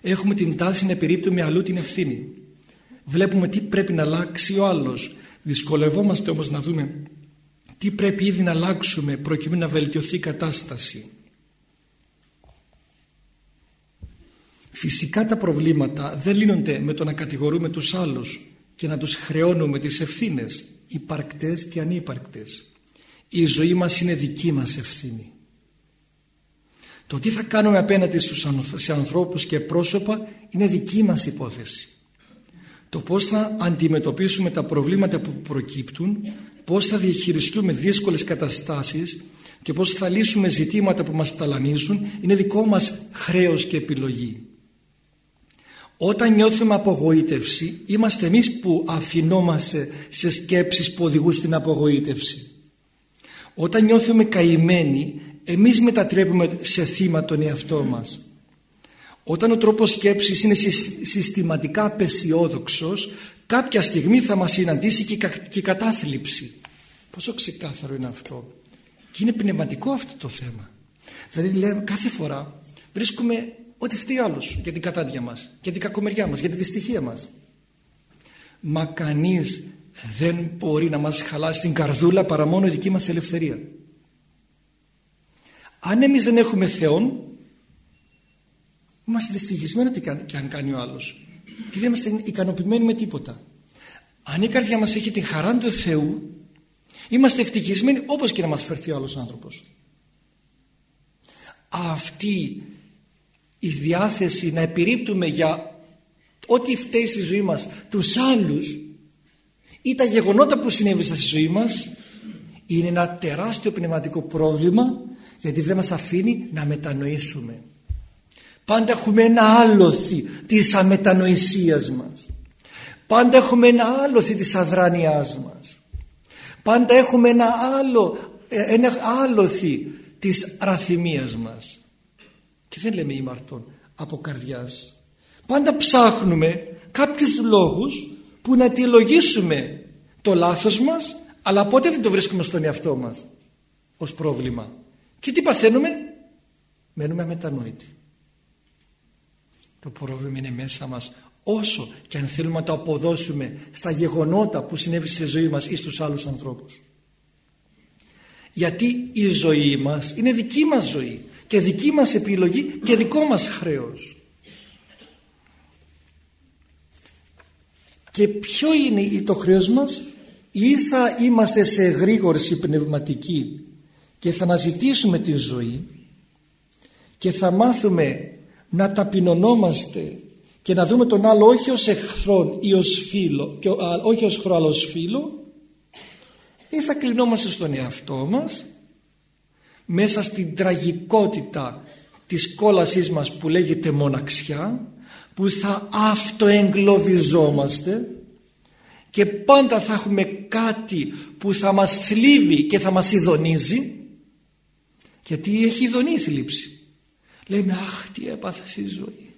έχουμε την τάση να επιρρύπτουμε αλλού την ευθύνη. Βλέπουμε τι πρέπει να αλλάξει ο άλλος. Δυσκολευόμαστε όμως να δούμε τι πρέπει ήδη να αλλάξουμε προκειμένου να βελτιωθεί η κατάσταση φυσικά τα προβλήματα δεν λύνονται με το να κατηγορούμε τους άλλους και να τους χρεώνουμε τις ευθύνες υπαρκτές και ανύπαρκτες η ζωή μας είναι δική μας ευθύνη. Το τι θα κάνουμε απέναντι στους, σε ανθρώπους και πρόσωπα είναι δική μας υπόθεση. Το πώς θα αντιμετωπίσουμε τα προβλήματα που προκύπτουν πώς θα διαχειριστούμε δύσκολες καταστάσεις και πώς θα λύσουμε ζητήματα που μας ταλανίζουν είναι δικό μας χρέος και επιλογή όταν νιώθουμε απογοήτευση είμαστε εμείς που αφινόμαστε σε σκέψεις που οδηγούν στην απογοήτευση. Όταν νιώθουμε καημένοι εμείς μετατρέπουμε σε θύμα τον εαυτό μας. Όταν ο τρόπος σκέψης είναι συστηματικά απεσιόδοξος κάποια στιγμή θα μας συναντήσει και η κατάθλιψη. Πόσο ξεκάθαρο είναι αυτό. Και είναι πνευματικό αυτό το θέμα. Δηλαδή λέμε κάθε φορά βρίσκουμε ό,τι φταίει άλλος για την κατάδια μας για την κακομεριά μας, για τη δυστυχία μας. Μα κανείς δεν μπορεί να μας χαλάσει την καρδούλα παρά μόνο η δική μας ελευθερία. Αν εμείς δεν έχουμε Θεόν είμαστε δυστυχισμένοι και αν κάνει ο άλλος. Και δεν είμαστε ικανοποιημένοι με τίποτα. Αν η καρδιά μας έχει την χαρά του Θεού είμαστε ευτυχισμένοι όπως και να μας φερθεί ο άλλος άνθρωπος. Αυτή η διάθεση να επιρρύπτουμε για ό,τι φταίει στη ζωή μας τους άλλους ή τα γεγονότα που συνέβησαν στη ζωή μας είναι ένα τεράστιο πνευματικό πρόβλημα γιατί δεν μας αφήνει να μετανοήσουμε. Πάντα έχουμε ένα άλοθη της αμετανοησίας μας. Πάντα έχουμε ένα άλοθη της αδράνειάς μας. Πάντα έχουμε ένα άλλο ένα άλοθη της ραθυμίας μας και δεν λέμε ημαρτών από καρδιάς. Πάντα ψάχνουμε κάποιους λόγους που να αιτιολογήσουμε το λάθος μας αλλά ποτέ δεν το βρίσκουμε στον εαυτό μας ως πρόβλημα. Και τι παθαίνουμε; Μένουμε αμετανόητοι. Το πρόβλημα είναι μέσα μας όσο και αν θέλουμε να το αποδώσουμε στα γεγονότα που συνέβη στη ζωή μας ή στους άλλους ανθρώπους. Γιατί η ζωή μας είναι δική μας ζωή και δική μας επιλογή και δικό μας χρέος. Και ποιο είναι το χρέος μας; Ή θα είμαστε σε εγρήγορση πνευματική και θα αναζητήσουμε τη ζωή και θα μάθουμε να ταπεινωνόμαστε και να δούμε τον άλλο όχι ως εχθρόν ή ως φίλο και όχι ως χρόνο αλλά ως φίλο ή θα κλεινόμαστε στον εαυτό μας μέσα στην τραγικότητα της κόλασής μας που λέγεται μοναξιά που θα αυτοεγκλωβιζόμαστε και πάντα θα έχουμε κάτι που θα μας θλίβει και θα μας ειδονίζει γιατί έχει ειδονεί η θλίψη. Λέμε αχ τι έπαθα στη ζωή.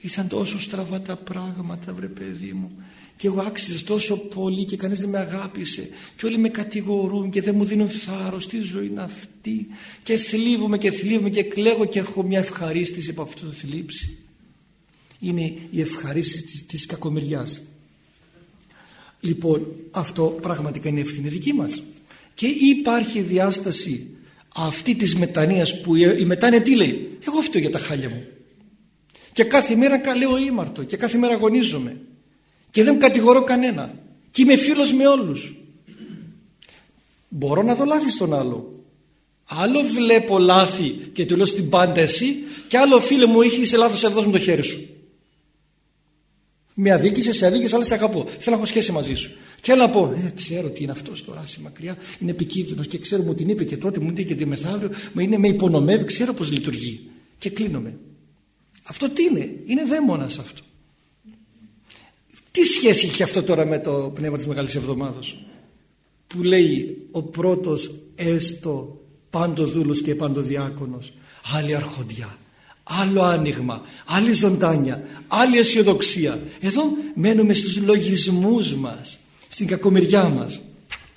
Ήταν τόσο στραβά τα πράγματα βρε παιδί μου και εγώ άξιζε τόσο πολύ και κανείς δεν με αγάπησε. Και όλοι με κατηγορούν και δεν μου δίνουν θάρρος τι ζωή είναι αυτή. Και θλίβομαι και θλίβομαι και κλαίγω και έχω μια ευχαρίστηση από αυτό το θλίψη. Είναι η ευχαρίστηση της, της κακομοιριάς. Λοιπόν αυτό πραγματικά είναι ευθύνη δική μας. Και υπάρχει διάσταση αυτή της μετανοίας που η μετάνοια τι λέει; Εγώ αυτό για τα χάλια μου. Και κάθε μέρα λέω ήμαρτο και κάθε μέρα αγωνίζομαι και δεν κατηγορώ κανένα και είμαι φίλος με όλους μπορώ να δω λάθη στον άλλο άλλο βλέπω λάθη και του λέω στην πάντα εσύ και άλλο φίλε μου είχε είσαι λάθος εδώ με το χέρι σου με αδίκησε, σε αδίκησε, αλλά σε αγαπώ. Θέλω να έχω σχέση μαζί σου. Θέλω να πω, ε, ξέρω τι είναι αυτός τώρα, είσαι μακριά, είναι επικίνδυνος και ξέρω μου την είπε και τότε, μου την είπε και τη μεθαύριο, με, είναι, με υπονομεύει, ξέρω πώς λειτουργεί. Και κλείνομαι. Αυτό τι είναι, είναι δαίμονας αυτό. Τι σχέση έχει αυτό τώρα με το πνεύμα της Μεγάλης Εβδομάδος που λέει ο πρώτος έστω πάντο και πάντο διάκονος άλλη αρχοντιά άλλο άνοιγμα, άλλη ζωντάνια, άλλη αισιοδοξία. Εδώ μένουμε στους λογισμούς μας, στην κακομεριά μας.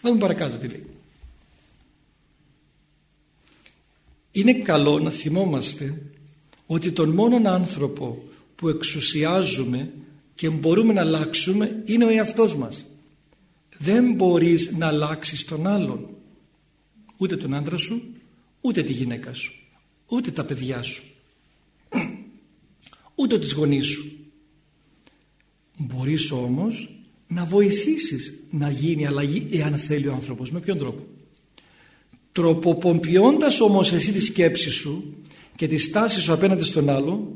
Δούμε παρακάτω τι λέει. Είναι καλό να θυμόμαστε ότι τον μόνον άνθρωπο που εξουσιάζουμε και μπορούμε να αλλάξουμε είναι ο εαυτός μας. Δεν μπορείς να αλλάξεις τον άλλον. Ούτε τον άντρα σου, ούτε τη γυναίκα σου, ούτε τα παιδιά σου ούτε τις γονείς σου μπορείς όμως να βοηθήσεις να γίνει αλλαγή εάν θέλει ο άνθρωπος με ποιον τρόπο; Τροποποιώντας όμως εσύ τη σκέψη σου και τη στάση σου απέναντι στον άλλο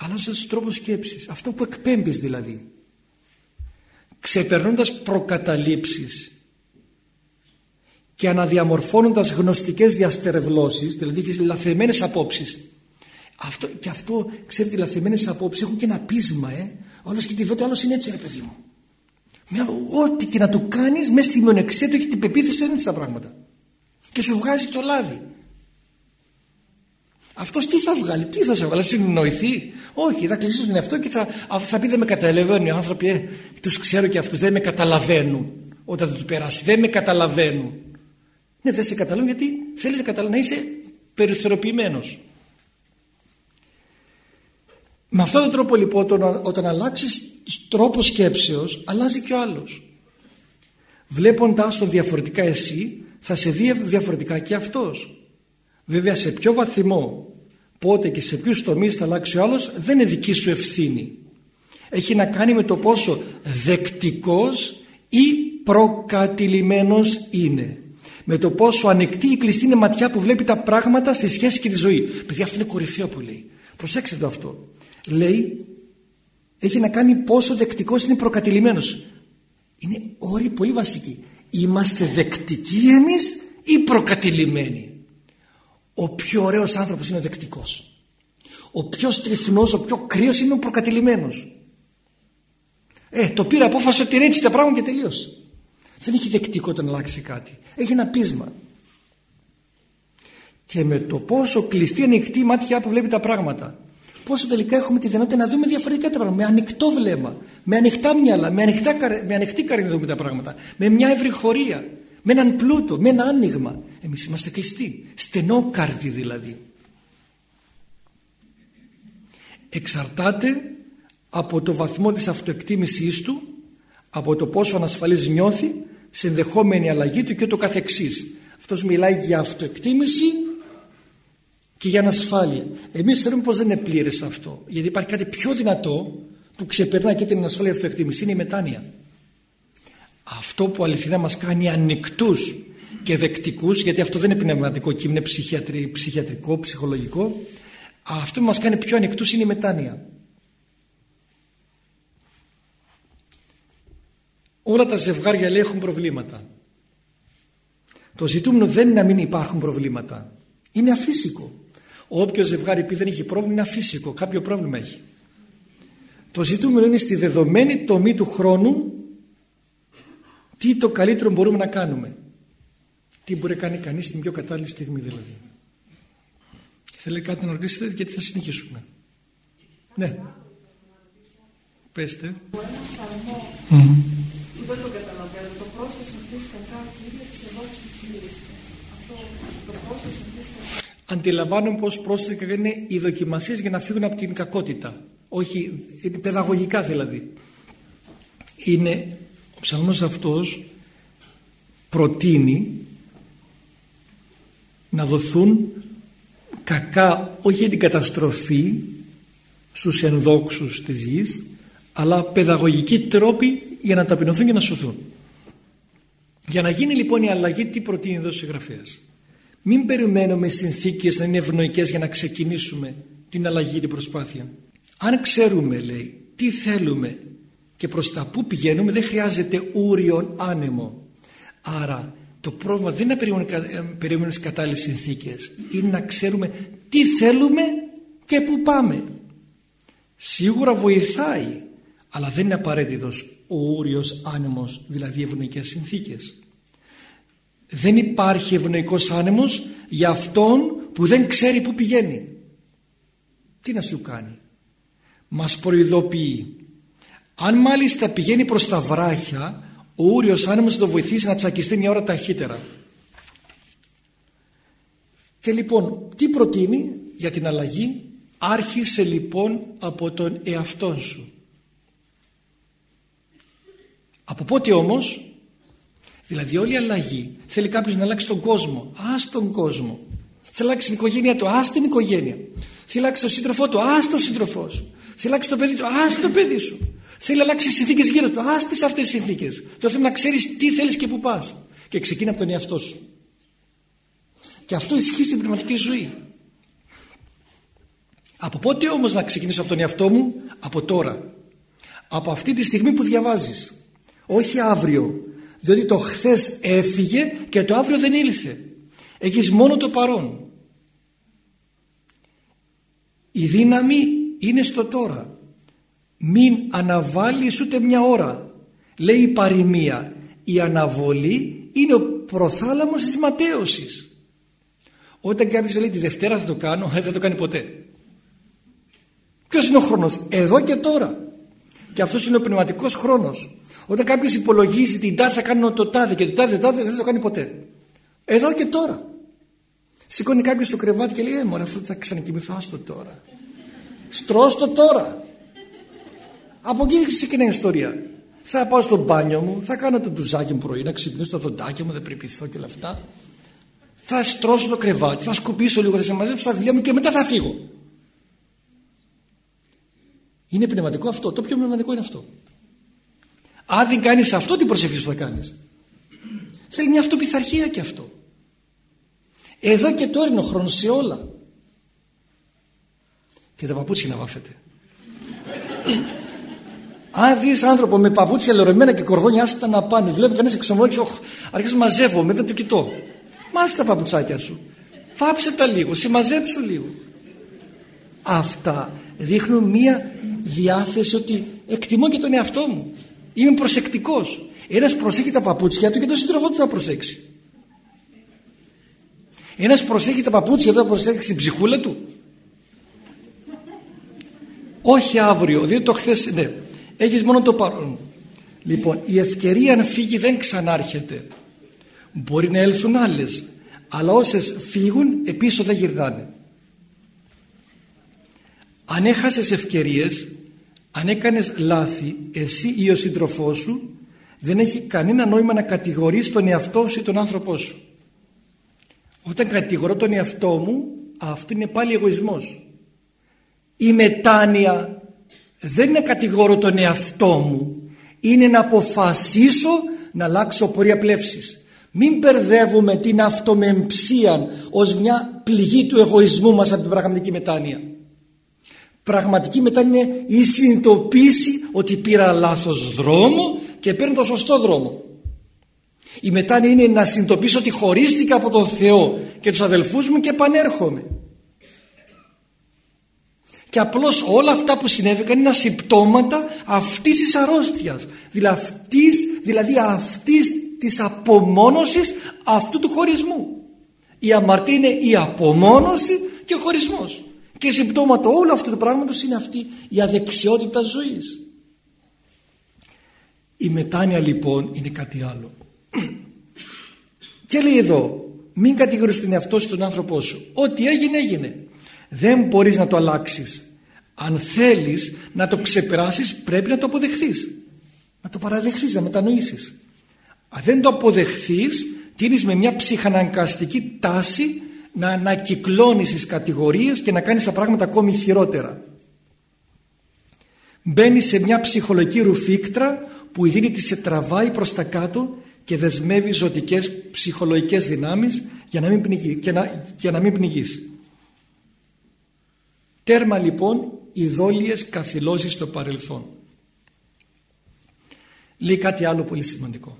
αλλάζοντας τον τρόπος σκέψης αυτό που εκπέμπεις δηλαδή ξεπερνώντας προκαταλήψεις και αναδιαμορφώνοντας γνωστικές διαστερευλώσεις δηλαδή λαθεμένες απόψεις αυτό, και αυτό, ξέρετε, οι λαθεμένες απόψεις έχουν και ένα πείσμα, ε. Όλο και τη ο άλλος είναι έτσι, ρε παιδί μου. Με, ό,τι και να του κάνεις, μέσα στη μονεξία του έχει την πεποίθηση δεν είναι έτσι τα πράγματα. Και σου βγάζει το λάδι. Αυτός τι θα βγάλει, τι θα σε βγάλει, συνεννοηθεί. Όχι, θα κλείσει τον εαυτό και θα, θα πει δεν με καταλαβαίνουν οι άνθρωποι, ε, τους ξέρω και αυτούς, δεν με καταλαβαίνουν όταν θα τους περάσει. Δεν με καταλαβαίνουν. Ναι, δεν σε καταλαβαίνουν γιατί θέλεις να είσαι περιθωριοποιημένος. Με αυτόν τον τρόπο λοιπόν όταν, όταν αλλάξεις τρόπος σκέψεως αλλάζει και ο άλλος. Βλέποντάς τον διαφορετικά εσύ θα σε δει διαφορετικά και αυτός. Βέβαια σε ποιο βαθμό πότε και σε ποιους τομείς θα αλλάξει ο άλλος δεν είναι δική σου ευθύνη. Έχει να κάνει με το πόσο δεκτικός ή προκατηλημένος είναι. Με το πόσο ανοιχτή ή κλειστή είναι ματιά που βλέπει τα πράγματα στη σχέση και τη ζωή. Παιδιά αυτό είναι κορυφαίο που λέει. Προσέξτε το αυτό λέει έχει να κάνει πόσο δεκτικός είναι προκατηλημένος είναι όροι πολύ βασικοί είμαστε δεκτικοί εμείς ή προκατηλημένοι; Ο πιο ωραίος άνθρωπος είναι ο δεκτικός ο πιο στριφνός, ο πιο κρύος είναι ο προκατηλημένος ε, το πήρε απόφαση ότι έτσι τα πράγματα και τελείωσε δεν έχει δεκτικότητα να αλλάξει κάτι έχει ένα πείσμα και με το πόσο κλειστή ανοιχτή μάτια που βλέπει τα πράγματα πόσο τελικά έχουμε τη δυνατότητα να δούμε διαφορετικά τα πράγματα. Με ανοιχτό βλέμμα, με ανοιχτά μυαλά, με, ανοιχτά, με ανοιχτή καρδιά να δούμε τα πράγματα. Με μια ευρυχωρία, με έναν πλούτο, με ένα άνοιγμα. Εμείς είμαστε κλειστοί, στενόκαρδοι δηλαδή. Εξαρτάται από το βαθμό της αυτοεκτίμησής του, από το πόσο ανασφαλής νιώθει, σε ενδεχόμενη αλλαγή του και το καθεξής. Αυτός μιλάει για αυτοεκτίμηση και για ανασφάλεια. Εμείς θεωρούμε πως δεν είναι πλήρες αυτό. Γιατί υπάρχει κάτι πιο δυνατό που ξεπερνά και την ανασφάλεια αυτοεκτίμηση. Είναι η μετάνοια. Αυτό που αληθινά μας κάνει ανοιχτούς και δεκτικούς, γιατί αυτό δεν είναι πνευματικό και είναι ψυχιατρικό, ψυχολογικό, αυτό που μας κάνει πιο ανοιχτού είναι η μετάνοια. Όλα τα ζευγάρια λέει έχουν προβλήματα. Το ζητούμενο δεν είναι να μην υπάρχουν προβλήματα. Είναι αφύσικο. Όποιο ζευγάρι πει δεν έχει πρόβλημα είναι αφύσικο, κάποιο πρόβλημα έχει. Το ζητούμενο είναι στη δεδομένη τομή του χρόνου τι το καλύτερο μπορούμε να κάνουμε. Τι μπορεί να κάνει κανείς στην πιο κατάλληλη στιγμή δηλαδή. Θέλει κάτι να ρωτήσετε γιατί θα συνεχίσουμε. Ναι. Πέστε. Δεν το καταλαβαίνω. Το πρόσθεση της κακά κύριε της ευόξης της Αυτό το πρόσθεση της κακά. Αντιλαμβάνομαι πως πρόσθεση είναι οι δοκιμασίες για να φύγουν από την κακότητα. Όχι, είναι παιδαγωγικά δηλαδή. Είναι, ο ψαλμός αυτός προτείνει να δοθούν κακά όχι για την καταστροφή στους ενδόξους της γης αλλά παιδαγωγικοί τρόποι για να ταπεινωθούν και να σωθούν. Για να γίνει λοιπόν η αλλαγή τι προτείνει εδώ ο συγγραφέας; Μην περιμένουμε συνθήκες να είναι ευνοϊκές για να ξεκινήσουμε την αλλαγή την προσπάθεια. Αν ξέρουμε λέει τι θέλουμε και προς τα που πηγαίνουμε δεν χρειάζεται ούριον άνεμο. Άρα το πρόβλημα δεν είναι να περιμένουμε στις κατάλληλες συνθήκες. Είναι να ξέρουμε τι θέλουμε και που πάμε. Σίγουρα βοηθάει αλλά δεν είναι απαραίτητος ο ούριος άνεμος δηλαδή ευνοϊκές συνθήκες. Δεν υπάρχει ευνοϊκός άνεμος για αυτόν που δεν ξέρει που πηγαίνει. Τι να σου κάνει. Μας προειδοποιεί. Αν μάλιστα πηγαίνει προς τα βράχια ο ούριος άνεμος θα το βοηθήσει να τσακιστεί μια ώρα ταχύτερα. Και λοιπόν τι προτείνει για την αλλαγή; Άρχισε λοιπόν από τον εαυτόν σου. Από πότε όμως; Δηλαδή όλη η αλλαγή θέλει κάποιος να αλλάξει τον κόσμο. Ας τον κόσμο. Θέλει να αλλάξει την οικογένεια του. Ας την οικογένεια. Θέλει να αλλάξει τον σύντροφό του. Ας τον σύντροφό σου. Θέλει να αλλάξει το παιδί του. Ας το παιδί σου θέλει να αλλάξει συνθήκες γύρω του. Ας τις αυτές τις συνθήκες. Το θέλει να ξέρεις τι θέλεις και που πας. Και ξεκινά από τον εαυτό σου. Και αυτό ισχύει στην πνευματική ζωή. Από πότε όμως να ξεκινήσω από τον εαυτό μου; Από τώρα. Από αυτή τη στιγμή που διαβάζεις. Όχι αύριο. Διότι το χθες έφυγε και το αύριο δεν ήλθε. Έχεις μόνο το παρόν. Η δύναμη είναι στο τώρα μην αναβάλεις ούτε μια ώρα λέει η παροιμία η αναβολή είναι ο προθάλαμος της ματέωσης όταν κάποιος λέει τη Δευτέρα θα το κάνω δεν θα το κάνει ποτέ ποιος είναι ο χρόνος; Εδώ και τώρα και αυτός είναι ο πνευματικός χρόνος όταν κάποιος υπολογίζει την τάδε θα κάνω το τάδε και το τάδε, τάδε δεν θα το κάνει ποτέ. Εδώ και τώρα. Σηκώνει κάποιος το κρεβάτι και λέει ε μωρέ αυτό θα ξανακοιμηθώ άστο τώρα. Στρώστο τώρα. Από εκεί ξεκινάει η ιστορία. Θα πάω στο μπάνιο μου, θα κάνω το ντουζάκι μου πρωί, να ξυπνήσω τα δοντάκια μου, θα πρεπηθώ και όλα αυτά. Θα στρώσω το κρεβάτι, θα σκουπίσω λίγο, θα σε μαζέψω τα βιβλία μου και μετά θα φύγω. Είναι πνευματικό αυτό; Το πιο πνευματικό είναι αυτό. Αν δεν κάνεις αυτό την προσευχή σου θα κάνεις; Θέλει μια αυτοπιθαρχία και αυτό. Εδώ και τώρα είναι ο χρόνος σε όλα. Και τα παπούτσια να βάφετε. Αν δει άνθρωπο με παπούτσια λερωμένα και κορδόνια άστα να πάνε, βλέπει κανένα εξομόλυξη, αρχίζω μαζεύω, μετά το κοιτώ. Μάθε τα παπουτσάκια σου. Φάψε τα λίγο, συμμαζέψου λίγο. Αυτά δείχνουν μία διάθεση ότι εκτιμώ και τον εαυτό μου. Είμαι προσεκτικός. Ένας προσέχει τα παπούτσια του και τον σύντροφό του θα προσέξει. Ένας προσέχει τα παπούτσια του θα προσέξει την ψυχούλα του. Όχι αύριο, διότι το χθες, ναι. Έχεις μόνο το παρόν. Λοιπόν, η ευκαιρία αν φύγει δεν ξανάρχεται. Μπορεί να έλθουν άλλες, αλλά όσες φύγουν επίσω δεν γυρνάνε. Αν έχασες ευκαιρίες αν έκανες λάθη εσύ ή ο σύντροφός σου δεν έχει κανένα νόημα να κατηγορείς τον εαυτό σου ή τον άνθρωπό σου. Όταν κατηγορώ τον εαυτό μου αυτό είναι πάλι εγωισμός. Η μετάνοια δεν είναι να κατηγορώ τον εαυτό μου είναι να αποφασίσω να αλλάξω πορεία πλεύσης. Μην μπερδεύουμε την αυτομεμψία ως μια πληγή του εγωισμού μας από την πραγματική μετάνοια. Πραγματική μετά είναι η συνειδητοποίηση ότι πήρα λάθος δρόμο και παίρνω το σωστό δρόμο. Η μετάνοια είναι να συνειδητοποιήσω ότι χωρίστηκα από τον Θεό και τους αδελφούς μου και επανέρχομαι. Και απλώς όλα αυτά που συνέβηκαν είναι συμπτώματα αυτής της αρρώστιας. Δηλαδή αυτής, δηλαδή αυτής της απομόνωσης αυτού του χωρισμού. Η αμαρτία είναι η απομόνωση και ο χωρισμός Και συμπτώματα όλου αυτού του πράγματος είναι αυτή η αδεξιότητα ζωής. Η μετάνοια λοιπόν είναι κάτι άλλο. Και λέει εδώ, μην κατηγορείς τον εαυτό σου τον άνθρωπό σου. Ό,τι έγινε έγινε. Δεν μπορείς να το αλλάξεις. Αν θέλεις να το ξεπεράσεις πρέπει να το αποδεχθείς. Να το παραδεχθείς, να μετανοήσεις. Αν δεν το αποδεχθείς, τίνεις με μια ψυχαναγκαστική τάση να ανακυκλώνεις τις κατηγορίες και να κάνεις τα πράγματα ακόμη χειρότερα. Μπαίνεις σε μια ψυχολογική ρουφίκτρα που η δίνη σε τραβάει προς τα κάτω και δεσμεύει ζωτικές ψυχολογικές δυνάμεις για να μην, πνιγεί, και να, για να μην πνιγείς. Τέρμα λοιπόν οι δόλιες καθυλώσεις στο παρελθόν. Λέει κάτι άλλο πολύ σημαντικό.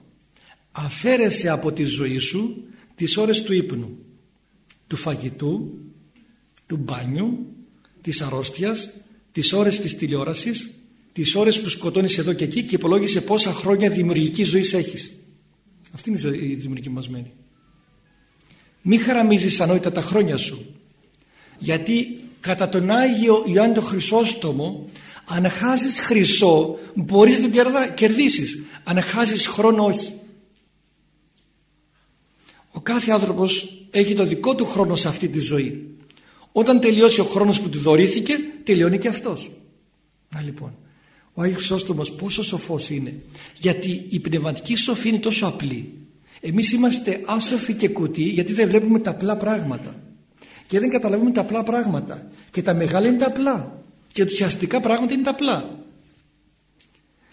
Αφαίρεσαι από τη ζωή σου τις ώρες του ύπνου, του φαγητού, του μπάνιου, της αρρώστιας, τις ώρες της τηλεόρασης, τις ώρες που σκοτώνεις εδώ και εκεί και υπολόγισε πόσα χρόνια δημιουργική ζωή έχεις. Αυτή είναι η δημιουργική μας μένει. Μη χαραμίζεις ανόητα τα χρόνια σου. Γιατί κατά τον Άγιο Ιωάννη τον Χρυσόστομο αν χάσεις χρυσό μπορείς να το κερδίσεις. Αν χάσεις χρόνο όχι. Ο κάθε άνθρωπος έχει το δικό του χρόνο σε αυτή τη ζωή. Όταν τελειώσει ο χρόνος που του δωρήθηκε τελειώνει και αυτός. Να λοιπόν. Ο Άγιος Χρυσόστομος πόσο σοφός είναι. Γιατί η πνευματική σοφή είναι τόσο απλή. Εμείς είμαστε άσοφοι και κουτί γιατί δεν βλέπουμε τα απλά πράγματα. Και δεν καταλαβαίνουμε τα απλά πράγματα. Και τα μεγάλα είναι τα απλά. Και τα ουσιαστικά πράγματα είναι τα απλά.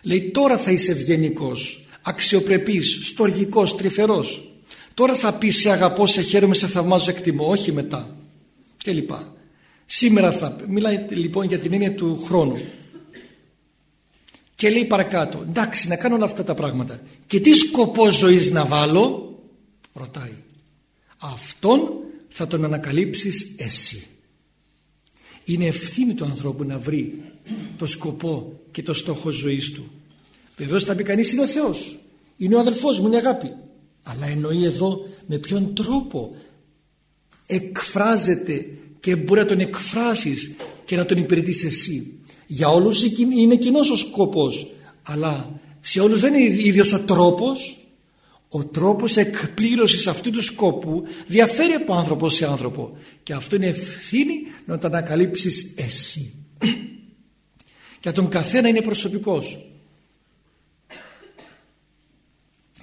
Λέει τώρα θα είσαι ευγενικός, αξιοπρεπής, στοργικός, τρυφερός. Τώρα θα πεις σε αγαπώ, σε χαίρομαι, σε θαυμάζω, εκτιμώ. Όχι μετά. Και λοιπά. Σήμερα θα μιλάει λοιπόν για την έννοια του χρόνου. Και λέει παρακάτω, εντάξει να κάνω όλα αυτά τα πράγματα. Και τι σκοπό ζωής να βάλω, ρωτάει. Αυτόν θα τον ανακαλύψεις εσύ. Είναι ευθύνη του ανθρώπου να βρει το σκοπό και το στόχο ζωής του. Βεβαίως θα πει κανείς είναι ο Θεός. Είναι ο αδελφός μου, είναι αγάπη. Αλλά εννοεί εδώ με ποιον τρόπο εκφράζεται και μπορεί να τον εκφράσεις και να τον υπηρετήσεις εσύ. Για όλους είναι κοινός ο σκοπός αλλά σε όλους δεν είναι ίδιος ο τρόπος ο τρόπος εκπλήρωσης αυτού του σκόπου διαφέρει από άνθρωπο σε άνθρωπο. Και αυτό είναι ευθύνη να το ανακαλύψεις εσύ. Για τον καθένα είναι προσωπικός.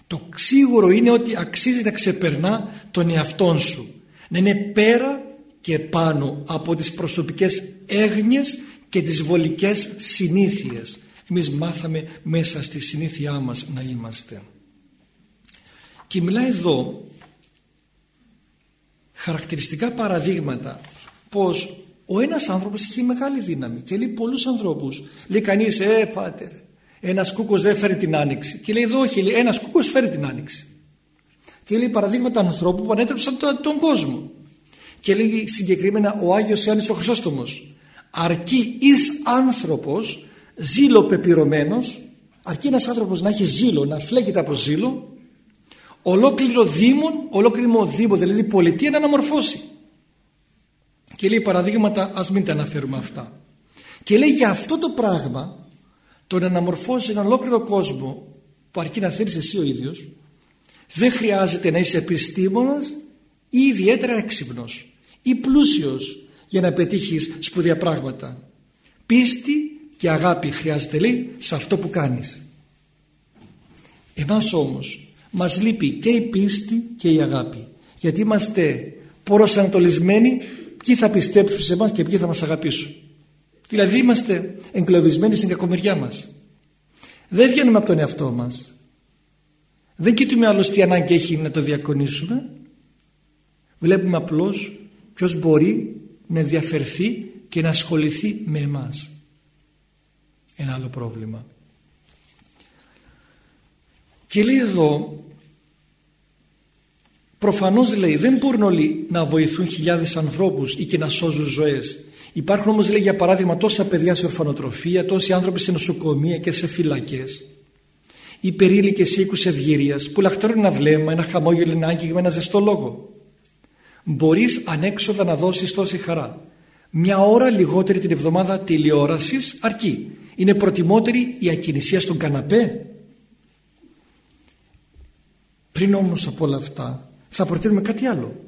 Το σίγουρο είναι ότι αξίζει να ξεπερνά τον εαυτόν σου. Να είναι πέρα και πάνω από τις προσωπικές έγνοιες και τις βολικές συνήθειες. Εμείς μάθαμε μέσα στη συνήθειά μας να είμαστε και μιλάει εδώ χαρακτηριστικά παραδείγματα πως ο ένας άνθρωπος έχει μεγάλη δύναμη και λέει πολλούς ανθρώπους. Λέει κανείς ε πάτερ ένας κούκος δεν φέρει την άνοιξη και λέει εδώ όχι λέει, ένας κούκος φέρει την άνοιξη και λέει παραδείγματα ανθρώπου που ανέτρεψαν τον, τον κόσμο. Και λέει συγκεκριμένα ο Άγιος Ιωάννης ο Χρυσόστομος αρκεί εις άνθρωπος ζήλο πεπειρωμένος αρκεί ένας άνθρωπος να έχει ζήλο να φλέγεται από ζήλο ολόκληρο δήμον ολόκληρο δήμος δηλαδή πολιτεία να αναμορφώσει. Και λέει παραδείγματα ας μην τα αναφέρουμε αυτά. Και λέει για αυτό το πράγμα το να αναμορφώσει έναν ολόκληρο κόσμο που αρκεί να θέλεις εσύ ο ίδιος δεν χρειάζεται να είσαι επιστήμονας ή ιδιαίτερα έξυπνος ή πλούσιος για να πετύχεις σπουδαία πράγματα. Πίστη και αγάπη χρειάζεται λέει σε αυτό που κάνεις. Εμάς όμως μας λείπει και η πίστη και η αγάπη. Γιατί είμαστε προσανατολισμένοι ποιοι θα πιστέψουν σε εμάς και ποιοι θα μας αγαπήσουν. Δηλαδή είμαστε εγκλωβισμένοι στην κακομεριά μας. Δεν βγαίνουμε από τον εαυτό μας. Δεν κοιτούμε άλλως τι ανάγκη έχει να το διακονίσουμε βλέπουμε απλώς ποιος μπορεί να ενδιαφερθεί και να ασχοληθεί με εμάς. Ένα άλλο πρόβλημα και λέει εδώ προφανώς λέει δεν μπορούν όλοι να βοηθούν χιλιάδες ανθρώπους ή και να σώζουν ζωές υπάρχουν όμως λέει για παράδειγμα τόσα παιδιά σε ορφανοτροφία τόσοι άνθρωποι σε νοσοκομεία και σε φυλακές οι περίλικες οίκους ευγυρίας που λαχτρώνουν ένα βλέμμα, ένα χαμόγελο, ένα άγγιγμα, ένα ζεστό λόγο μπορείς ανέξοδα να δώσεις τόση χαρά μια ώρα λιγότερη την εβδομάδα τηλεόρασης αρκεί. Είναι προτιμότερη η ακινησία στον καναπέ. Πριν όμως από όλα αυτά θα προτείνουμε κάτι άλλο.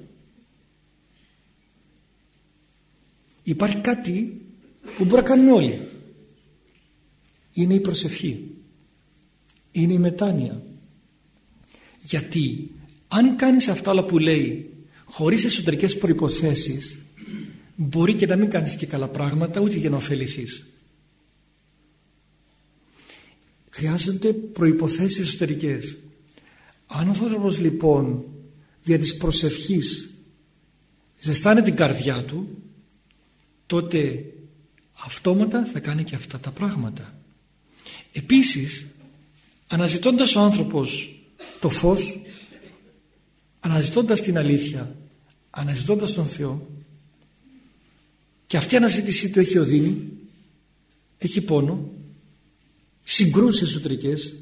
Υπάρχει κάτι που μπορεί να κάνουμε όλοι. Είναι η προσευχή. Είναι η μετάνοια. Γιατί αν κάνεις αυτά όλα που λέει χωρίς εσωτερικές προϋποθέσεις μπορεί και να μην κάνεις και καλά πράγματα ούτε για να ωφεληθείς. Χρειάζονται προϋποθέσεις εσωτερικές. Αν ο άνθρωπος λοιπόν για της προσευχής ζεστάνε την καρδιά του τότε αυτόματα θα κάνει και αυτά τα πράγματα. Επίσης αναζητώντας ο άνθρωπος το φως αναζητώντας την αλήθεια αναζητώντας τον Θεό και αυτή η αναζήτησή του έχει οδύνη έχει πόνο συγκρούσεις εσωτερικές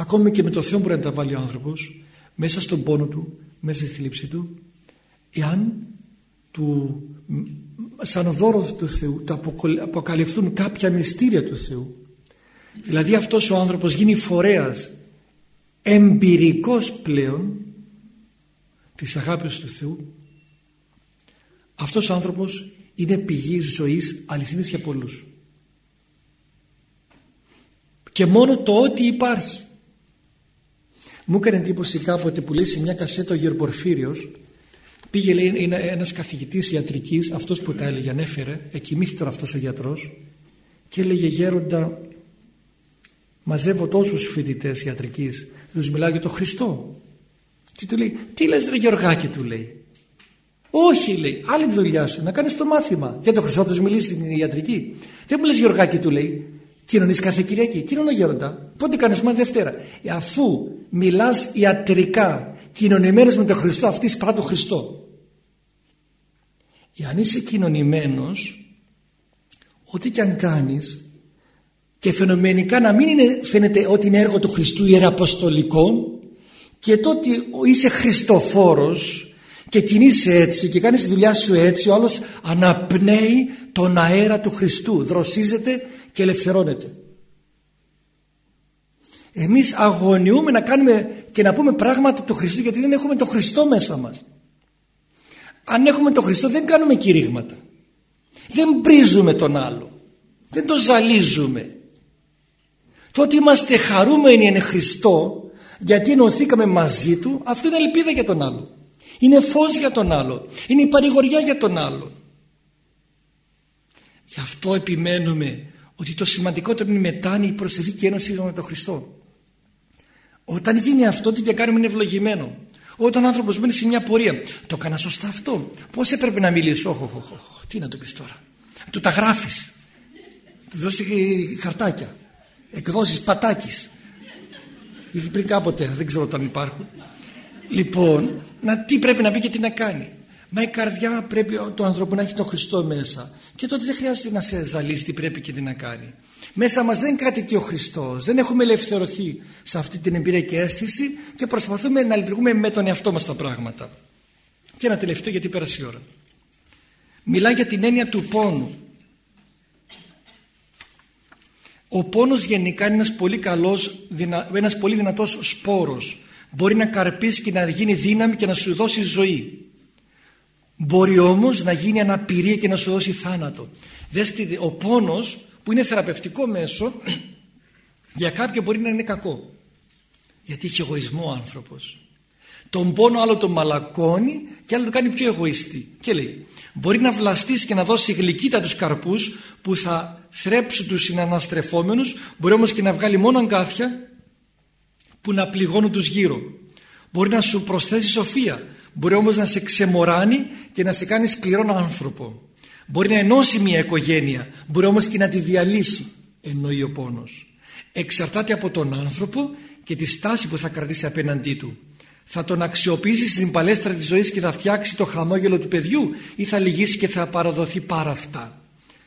ακόμη και με το Θεό μπορεί να τα βάλει ο άνθρωπος μέσα στον πόνο του μέσα στη θλίψη του εάν του, σαν δώρο του Θεού του αποκαλυφθούν κάποια μυστήρια του Θεού. Δηλαδή αυτός ο άνθρωπος γίνει φορέας εμπειρικός πλέον της αγάπης του Θεού. Αυτός ο άνθρωπος είναι πηγή ζωής αληθινής για πολλούς. Και μόνο το ότι υπάρχει μου έκανε εντύπωση κάποτε που λέει σε μια κασέτα ο Γεροπορφύριος πήγε λέει είναι ένας καθηγητής ιατρικής αυτός που τα έλεγε ανέφερε εκοιμήθηκε τώρα αυτός ο γιατρός και έλεγε γέροντα μαζεύω τόσους φοιτητές ιατρικής τους μιλάω για τον Χριστό και του λέει τι λες ρε Γεωργάκη του λέει. Όχι λέει άλλη δουλειά σου να κάνεις το μάθημα. Για τον Χριστό τους μιλήσεις στην ιατρική δεν μου λες Γεωργάκη του λέει κοινωνείς κάθε Κυριακή. Κοινωνώ γέροντα. Πότε κάνεις μάθημα Δευτέρα. Ε, αφού μιλάς ιατρικά κοινωνημένος με τον Χριστό αυτής παρά τον Χριστό. Εάν είσαι κοινωνημένος ό,τι και αν κάνεις και φαινομενικά να μην είναι, φαίνεται ότι είναι έργο του Χριστού ιεραποστολικό και τότε είσαι Χριστοφόρος και κινείσαι έτσι και κάνεις τη δουλειά σου έτσι ο άλλος αναπνέει τον αέρα του Χριστού. Δροσίζεται και ελευθερώνεται. Εμείς αγωνιούμε να κάνουμε και να πούμε πράγματα του Χριστού γιατί δεν έχουμε τον Χριστό μέσα μας. Αν έχουμε τον Χριστό δεν κάνουμε κηρύγματα. Δεν πρίζουμε τον άλλο. Δεν τον ζαλίζουμε. Το ότι είμαστε χαρούμενοι είναι Χριστό γιατί ενωθήκαμε μαζί του αυτό είναι ελπίδα για τον άλλο. Είναι φως για τον άλλο. Είναι η παρηγοριά για τον άλλο. Γι' αυτό επιμένουμε ότι το σημαντικότερο είναι η μετάνοια η προσευχή και ένωση με τον Χριστό. Όταν γίνει αυτό τι και κάνουμε είναι ευλογημένο. Όταν ο άνθρωπος μένει σε μια πορεία το έκανα σωστά αυτό. Πως έπρεπε να μιλήσω; Όχ, όχ, όχ, τι να το πεις τώρα. Του τα γράφεις. Του δώσεις χαρτάκια. Εκδόσεις πατάκης. Πριν κάποτε δεν ξέρω αν υπάρχουν. Λοιπόν να, τι πρέπει να πει και τι να κάνει μα η καρδιά πρέπει το άνθρωπο να έχει τον Χριστό μέσα. Και τότε δεν χρειάζεται να σε ζαλίζει τι πρέπει και τι να κάνει. Μέσα μας δεν κάτι ο Χριστός. Δεν έχουμε ελευθερωθεί σε αυτή την εμπειρία και αίσθηση και προσπαθούμε να λειτουργούμε με τον εαυτό μας τα πράγματα. Και ένα τελευταίο γιατί πέρασε η ώρα. Μιλάει για την έννοια του πόνου. Ο πόνος γενικά είναι ένας πολύ καλός, ένας πολύ δυνατός σπόρος. Μπορεί να καρπίσει και να γίνει δύναμη και να σου δώσει ζωή. Μπορεί όμως να γίνει αναπηρία και να σου δώσει θάνατο. Δέστε, ο πόνος που είναι θεραπευτικό μέσο για κάποιον μπορεί να είναι κακό. Γιατί έχει εγωισμό ο άνθρωπος. Τον πόνο άλλο τον μαλακώνει και άλλο τον κάνει πιο εγωιστή. Και λέει μπορεί να βλαστήσει και να δώσει γλυκύτα τους καρπούς που θα θρέψει τους συναναστρεφόμενους μπορεί όμως και να βγάλει μόνο αγκάθια που να πληγώνουν τους γύρω μπορεί να σου προσθέσει σοφία μπορεί όμως να σε ξεμοράνει και να σε κάνει σκληρόν άνθρωπο μπορεί να ενώσει μια οικογένεια μπορεί όμως και να τη διαλύσει εννοεί ο πόνος εξαρτάται από τον άνθρωπο και τη στάση που θα κρατήσει απέναντί του θα τον αξιοποιήσει στην παλέστρα της ζωής και θα φτιάξει το χαμόγελο του παιδιού ή θα λυγίσει και θα παραδοθεί πάρα αυτά.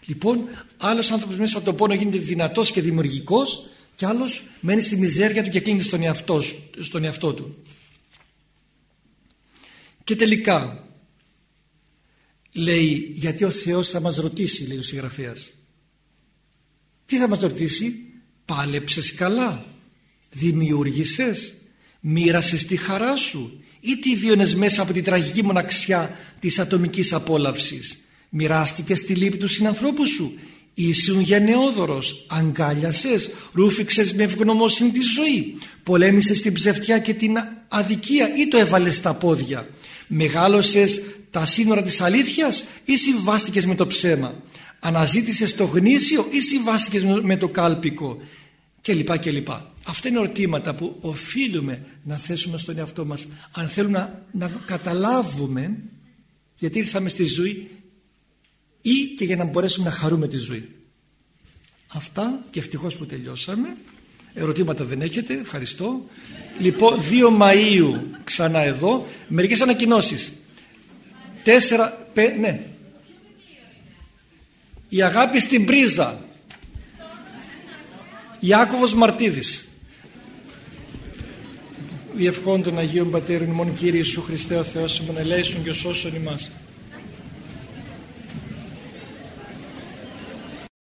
Λοιπόν, άλλος άνθρωπος μέσα από τον πόνο γίνεται δυνατός και δημιουργικός και άλλος μένει στη μιζέρια του και κλείνει στον εαυτό, στον εαυτό του. Και τελικά, λέει γιατί ο Θεός θα μας ρωτήσει λέει ο συγγραφέας. Τι θα μας ρωτήσει; Πάλεψες καλά δημιούργησες μοίρασες τη χαρά σου ή τι βίωνες μέσα από την τραγική μοναξιά της ατομικής απόλαυσης. Μοιράστηκες τη λύπη του συνανθρώπου σου. Ήσουν γενναιόδωρος αγκάλιασες ρούφηξες με ευγνωμόσυνη τη ζωή. Πολέμησες την ψευτιά και την αδικία ή το έβαλες στα πόδια μεγάλωσες τα σύνορα της αλήθειας ή συμβάστηκες με το ψέμα; Αναζήτησες το γνήσιο ή συμβάστηκες με το κάλπικο; Και λοιπά και λοιπά. Αυτά είναι ερωτήματα που οφείλουμε να θέσουμε στον εαυτό μας αν θέλουμε να, να καταλάβουμε γιατί ήρθαμε στη ζωή ή και για να μπορέσουμε να χαρούμε τη ζωή. Αυτά και ευτυχώς που τελειώσαμε. Ερωτήματα δεν έχετε, ευχαριστώ. Λοιπόν, 2 Μαΐου ξανά εδώ, μερικές ανακοινώσεις. Τέσσερα, πέ, ναι. Η αγάπη στην πρίζα. Ιάκωβος Μαρτίδης. Διευχών των Αγίων Πατέρων ημών Κύριε Ιησού Χριστέ ο Θεός ημών ελέησον και σώσον ημάς.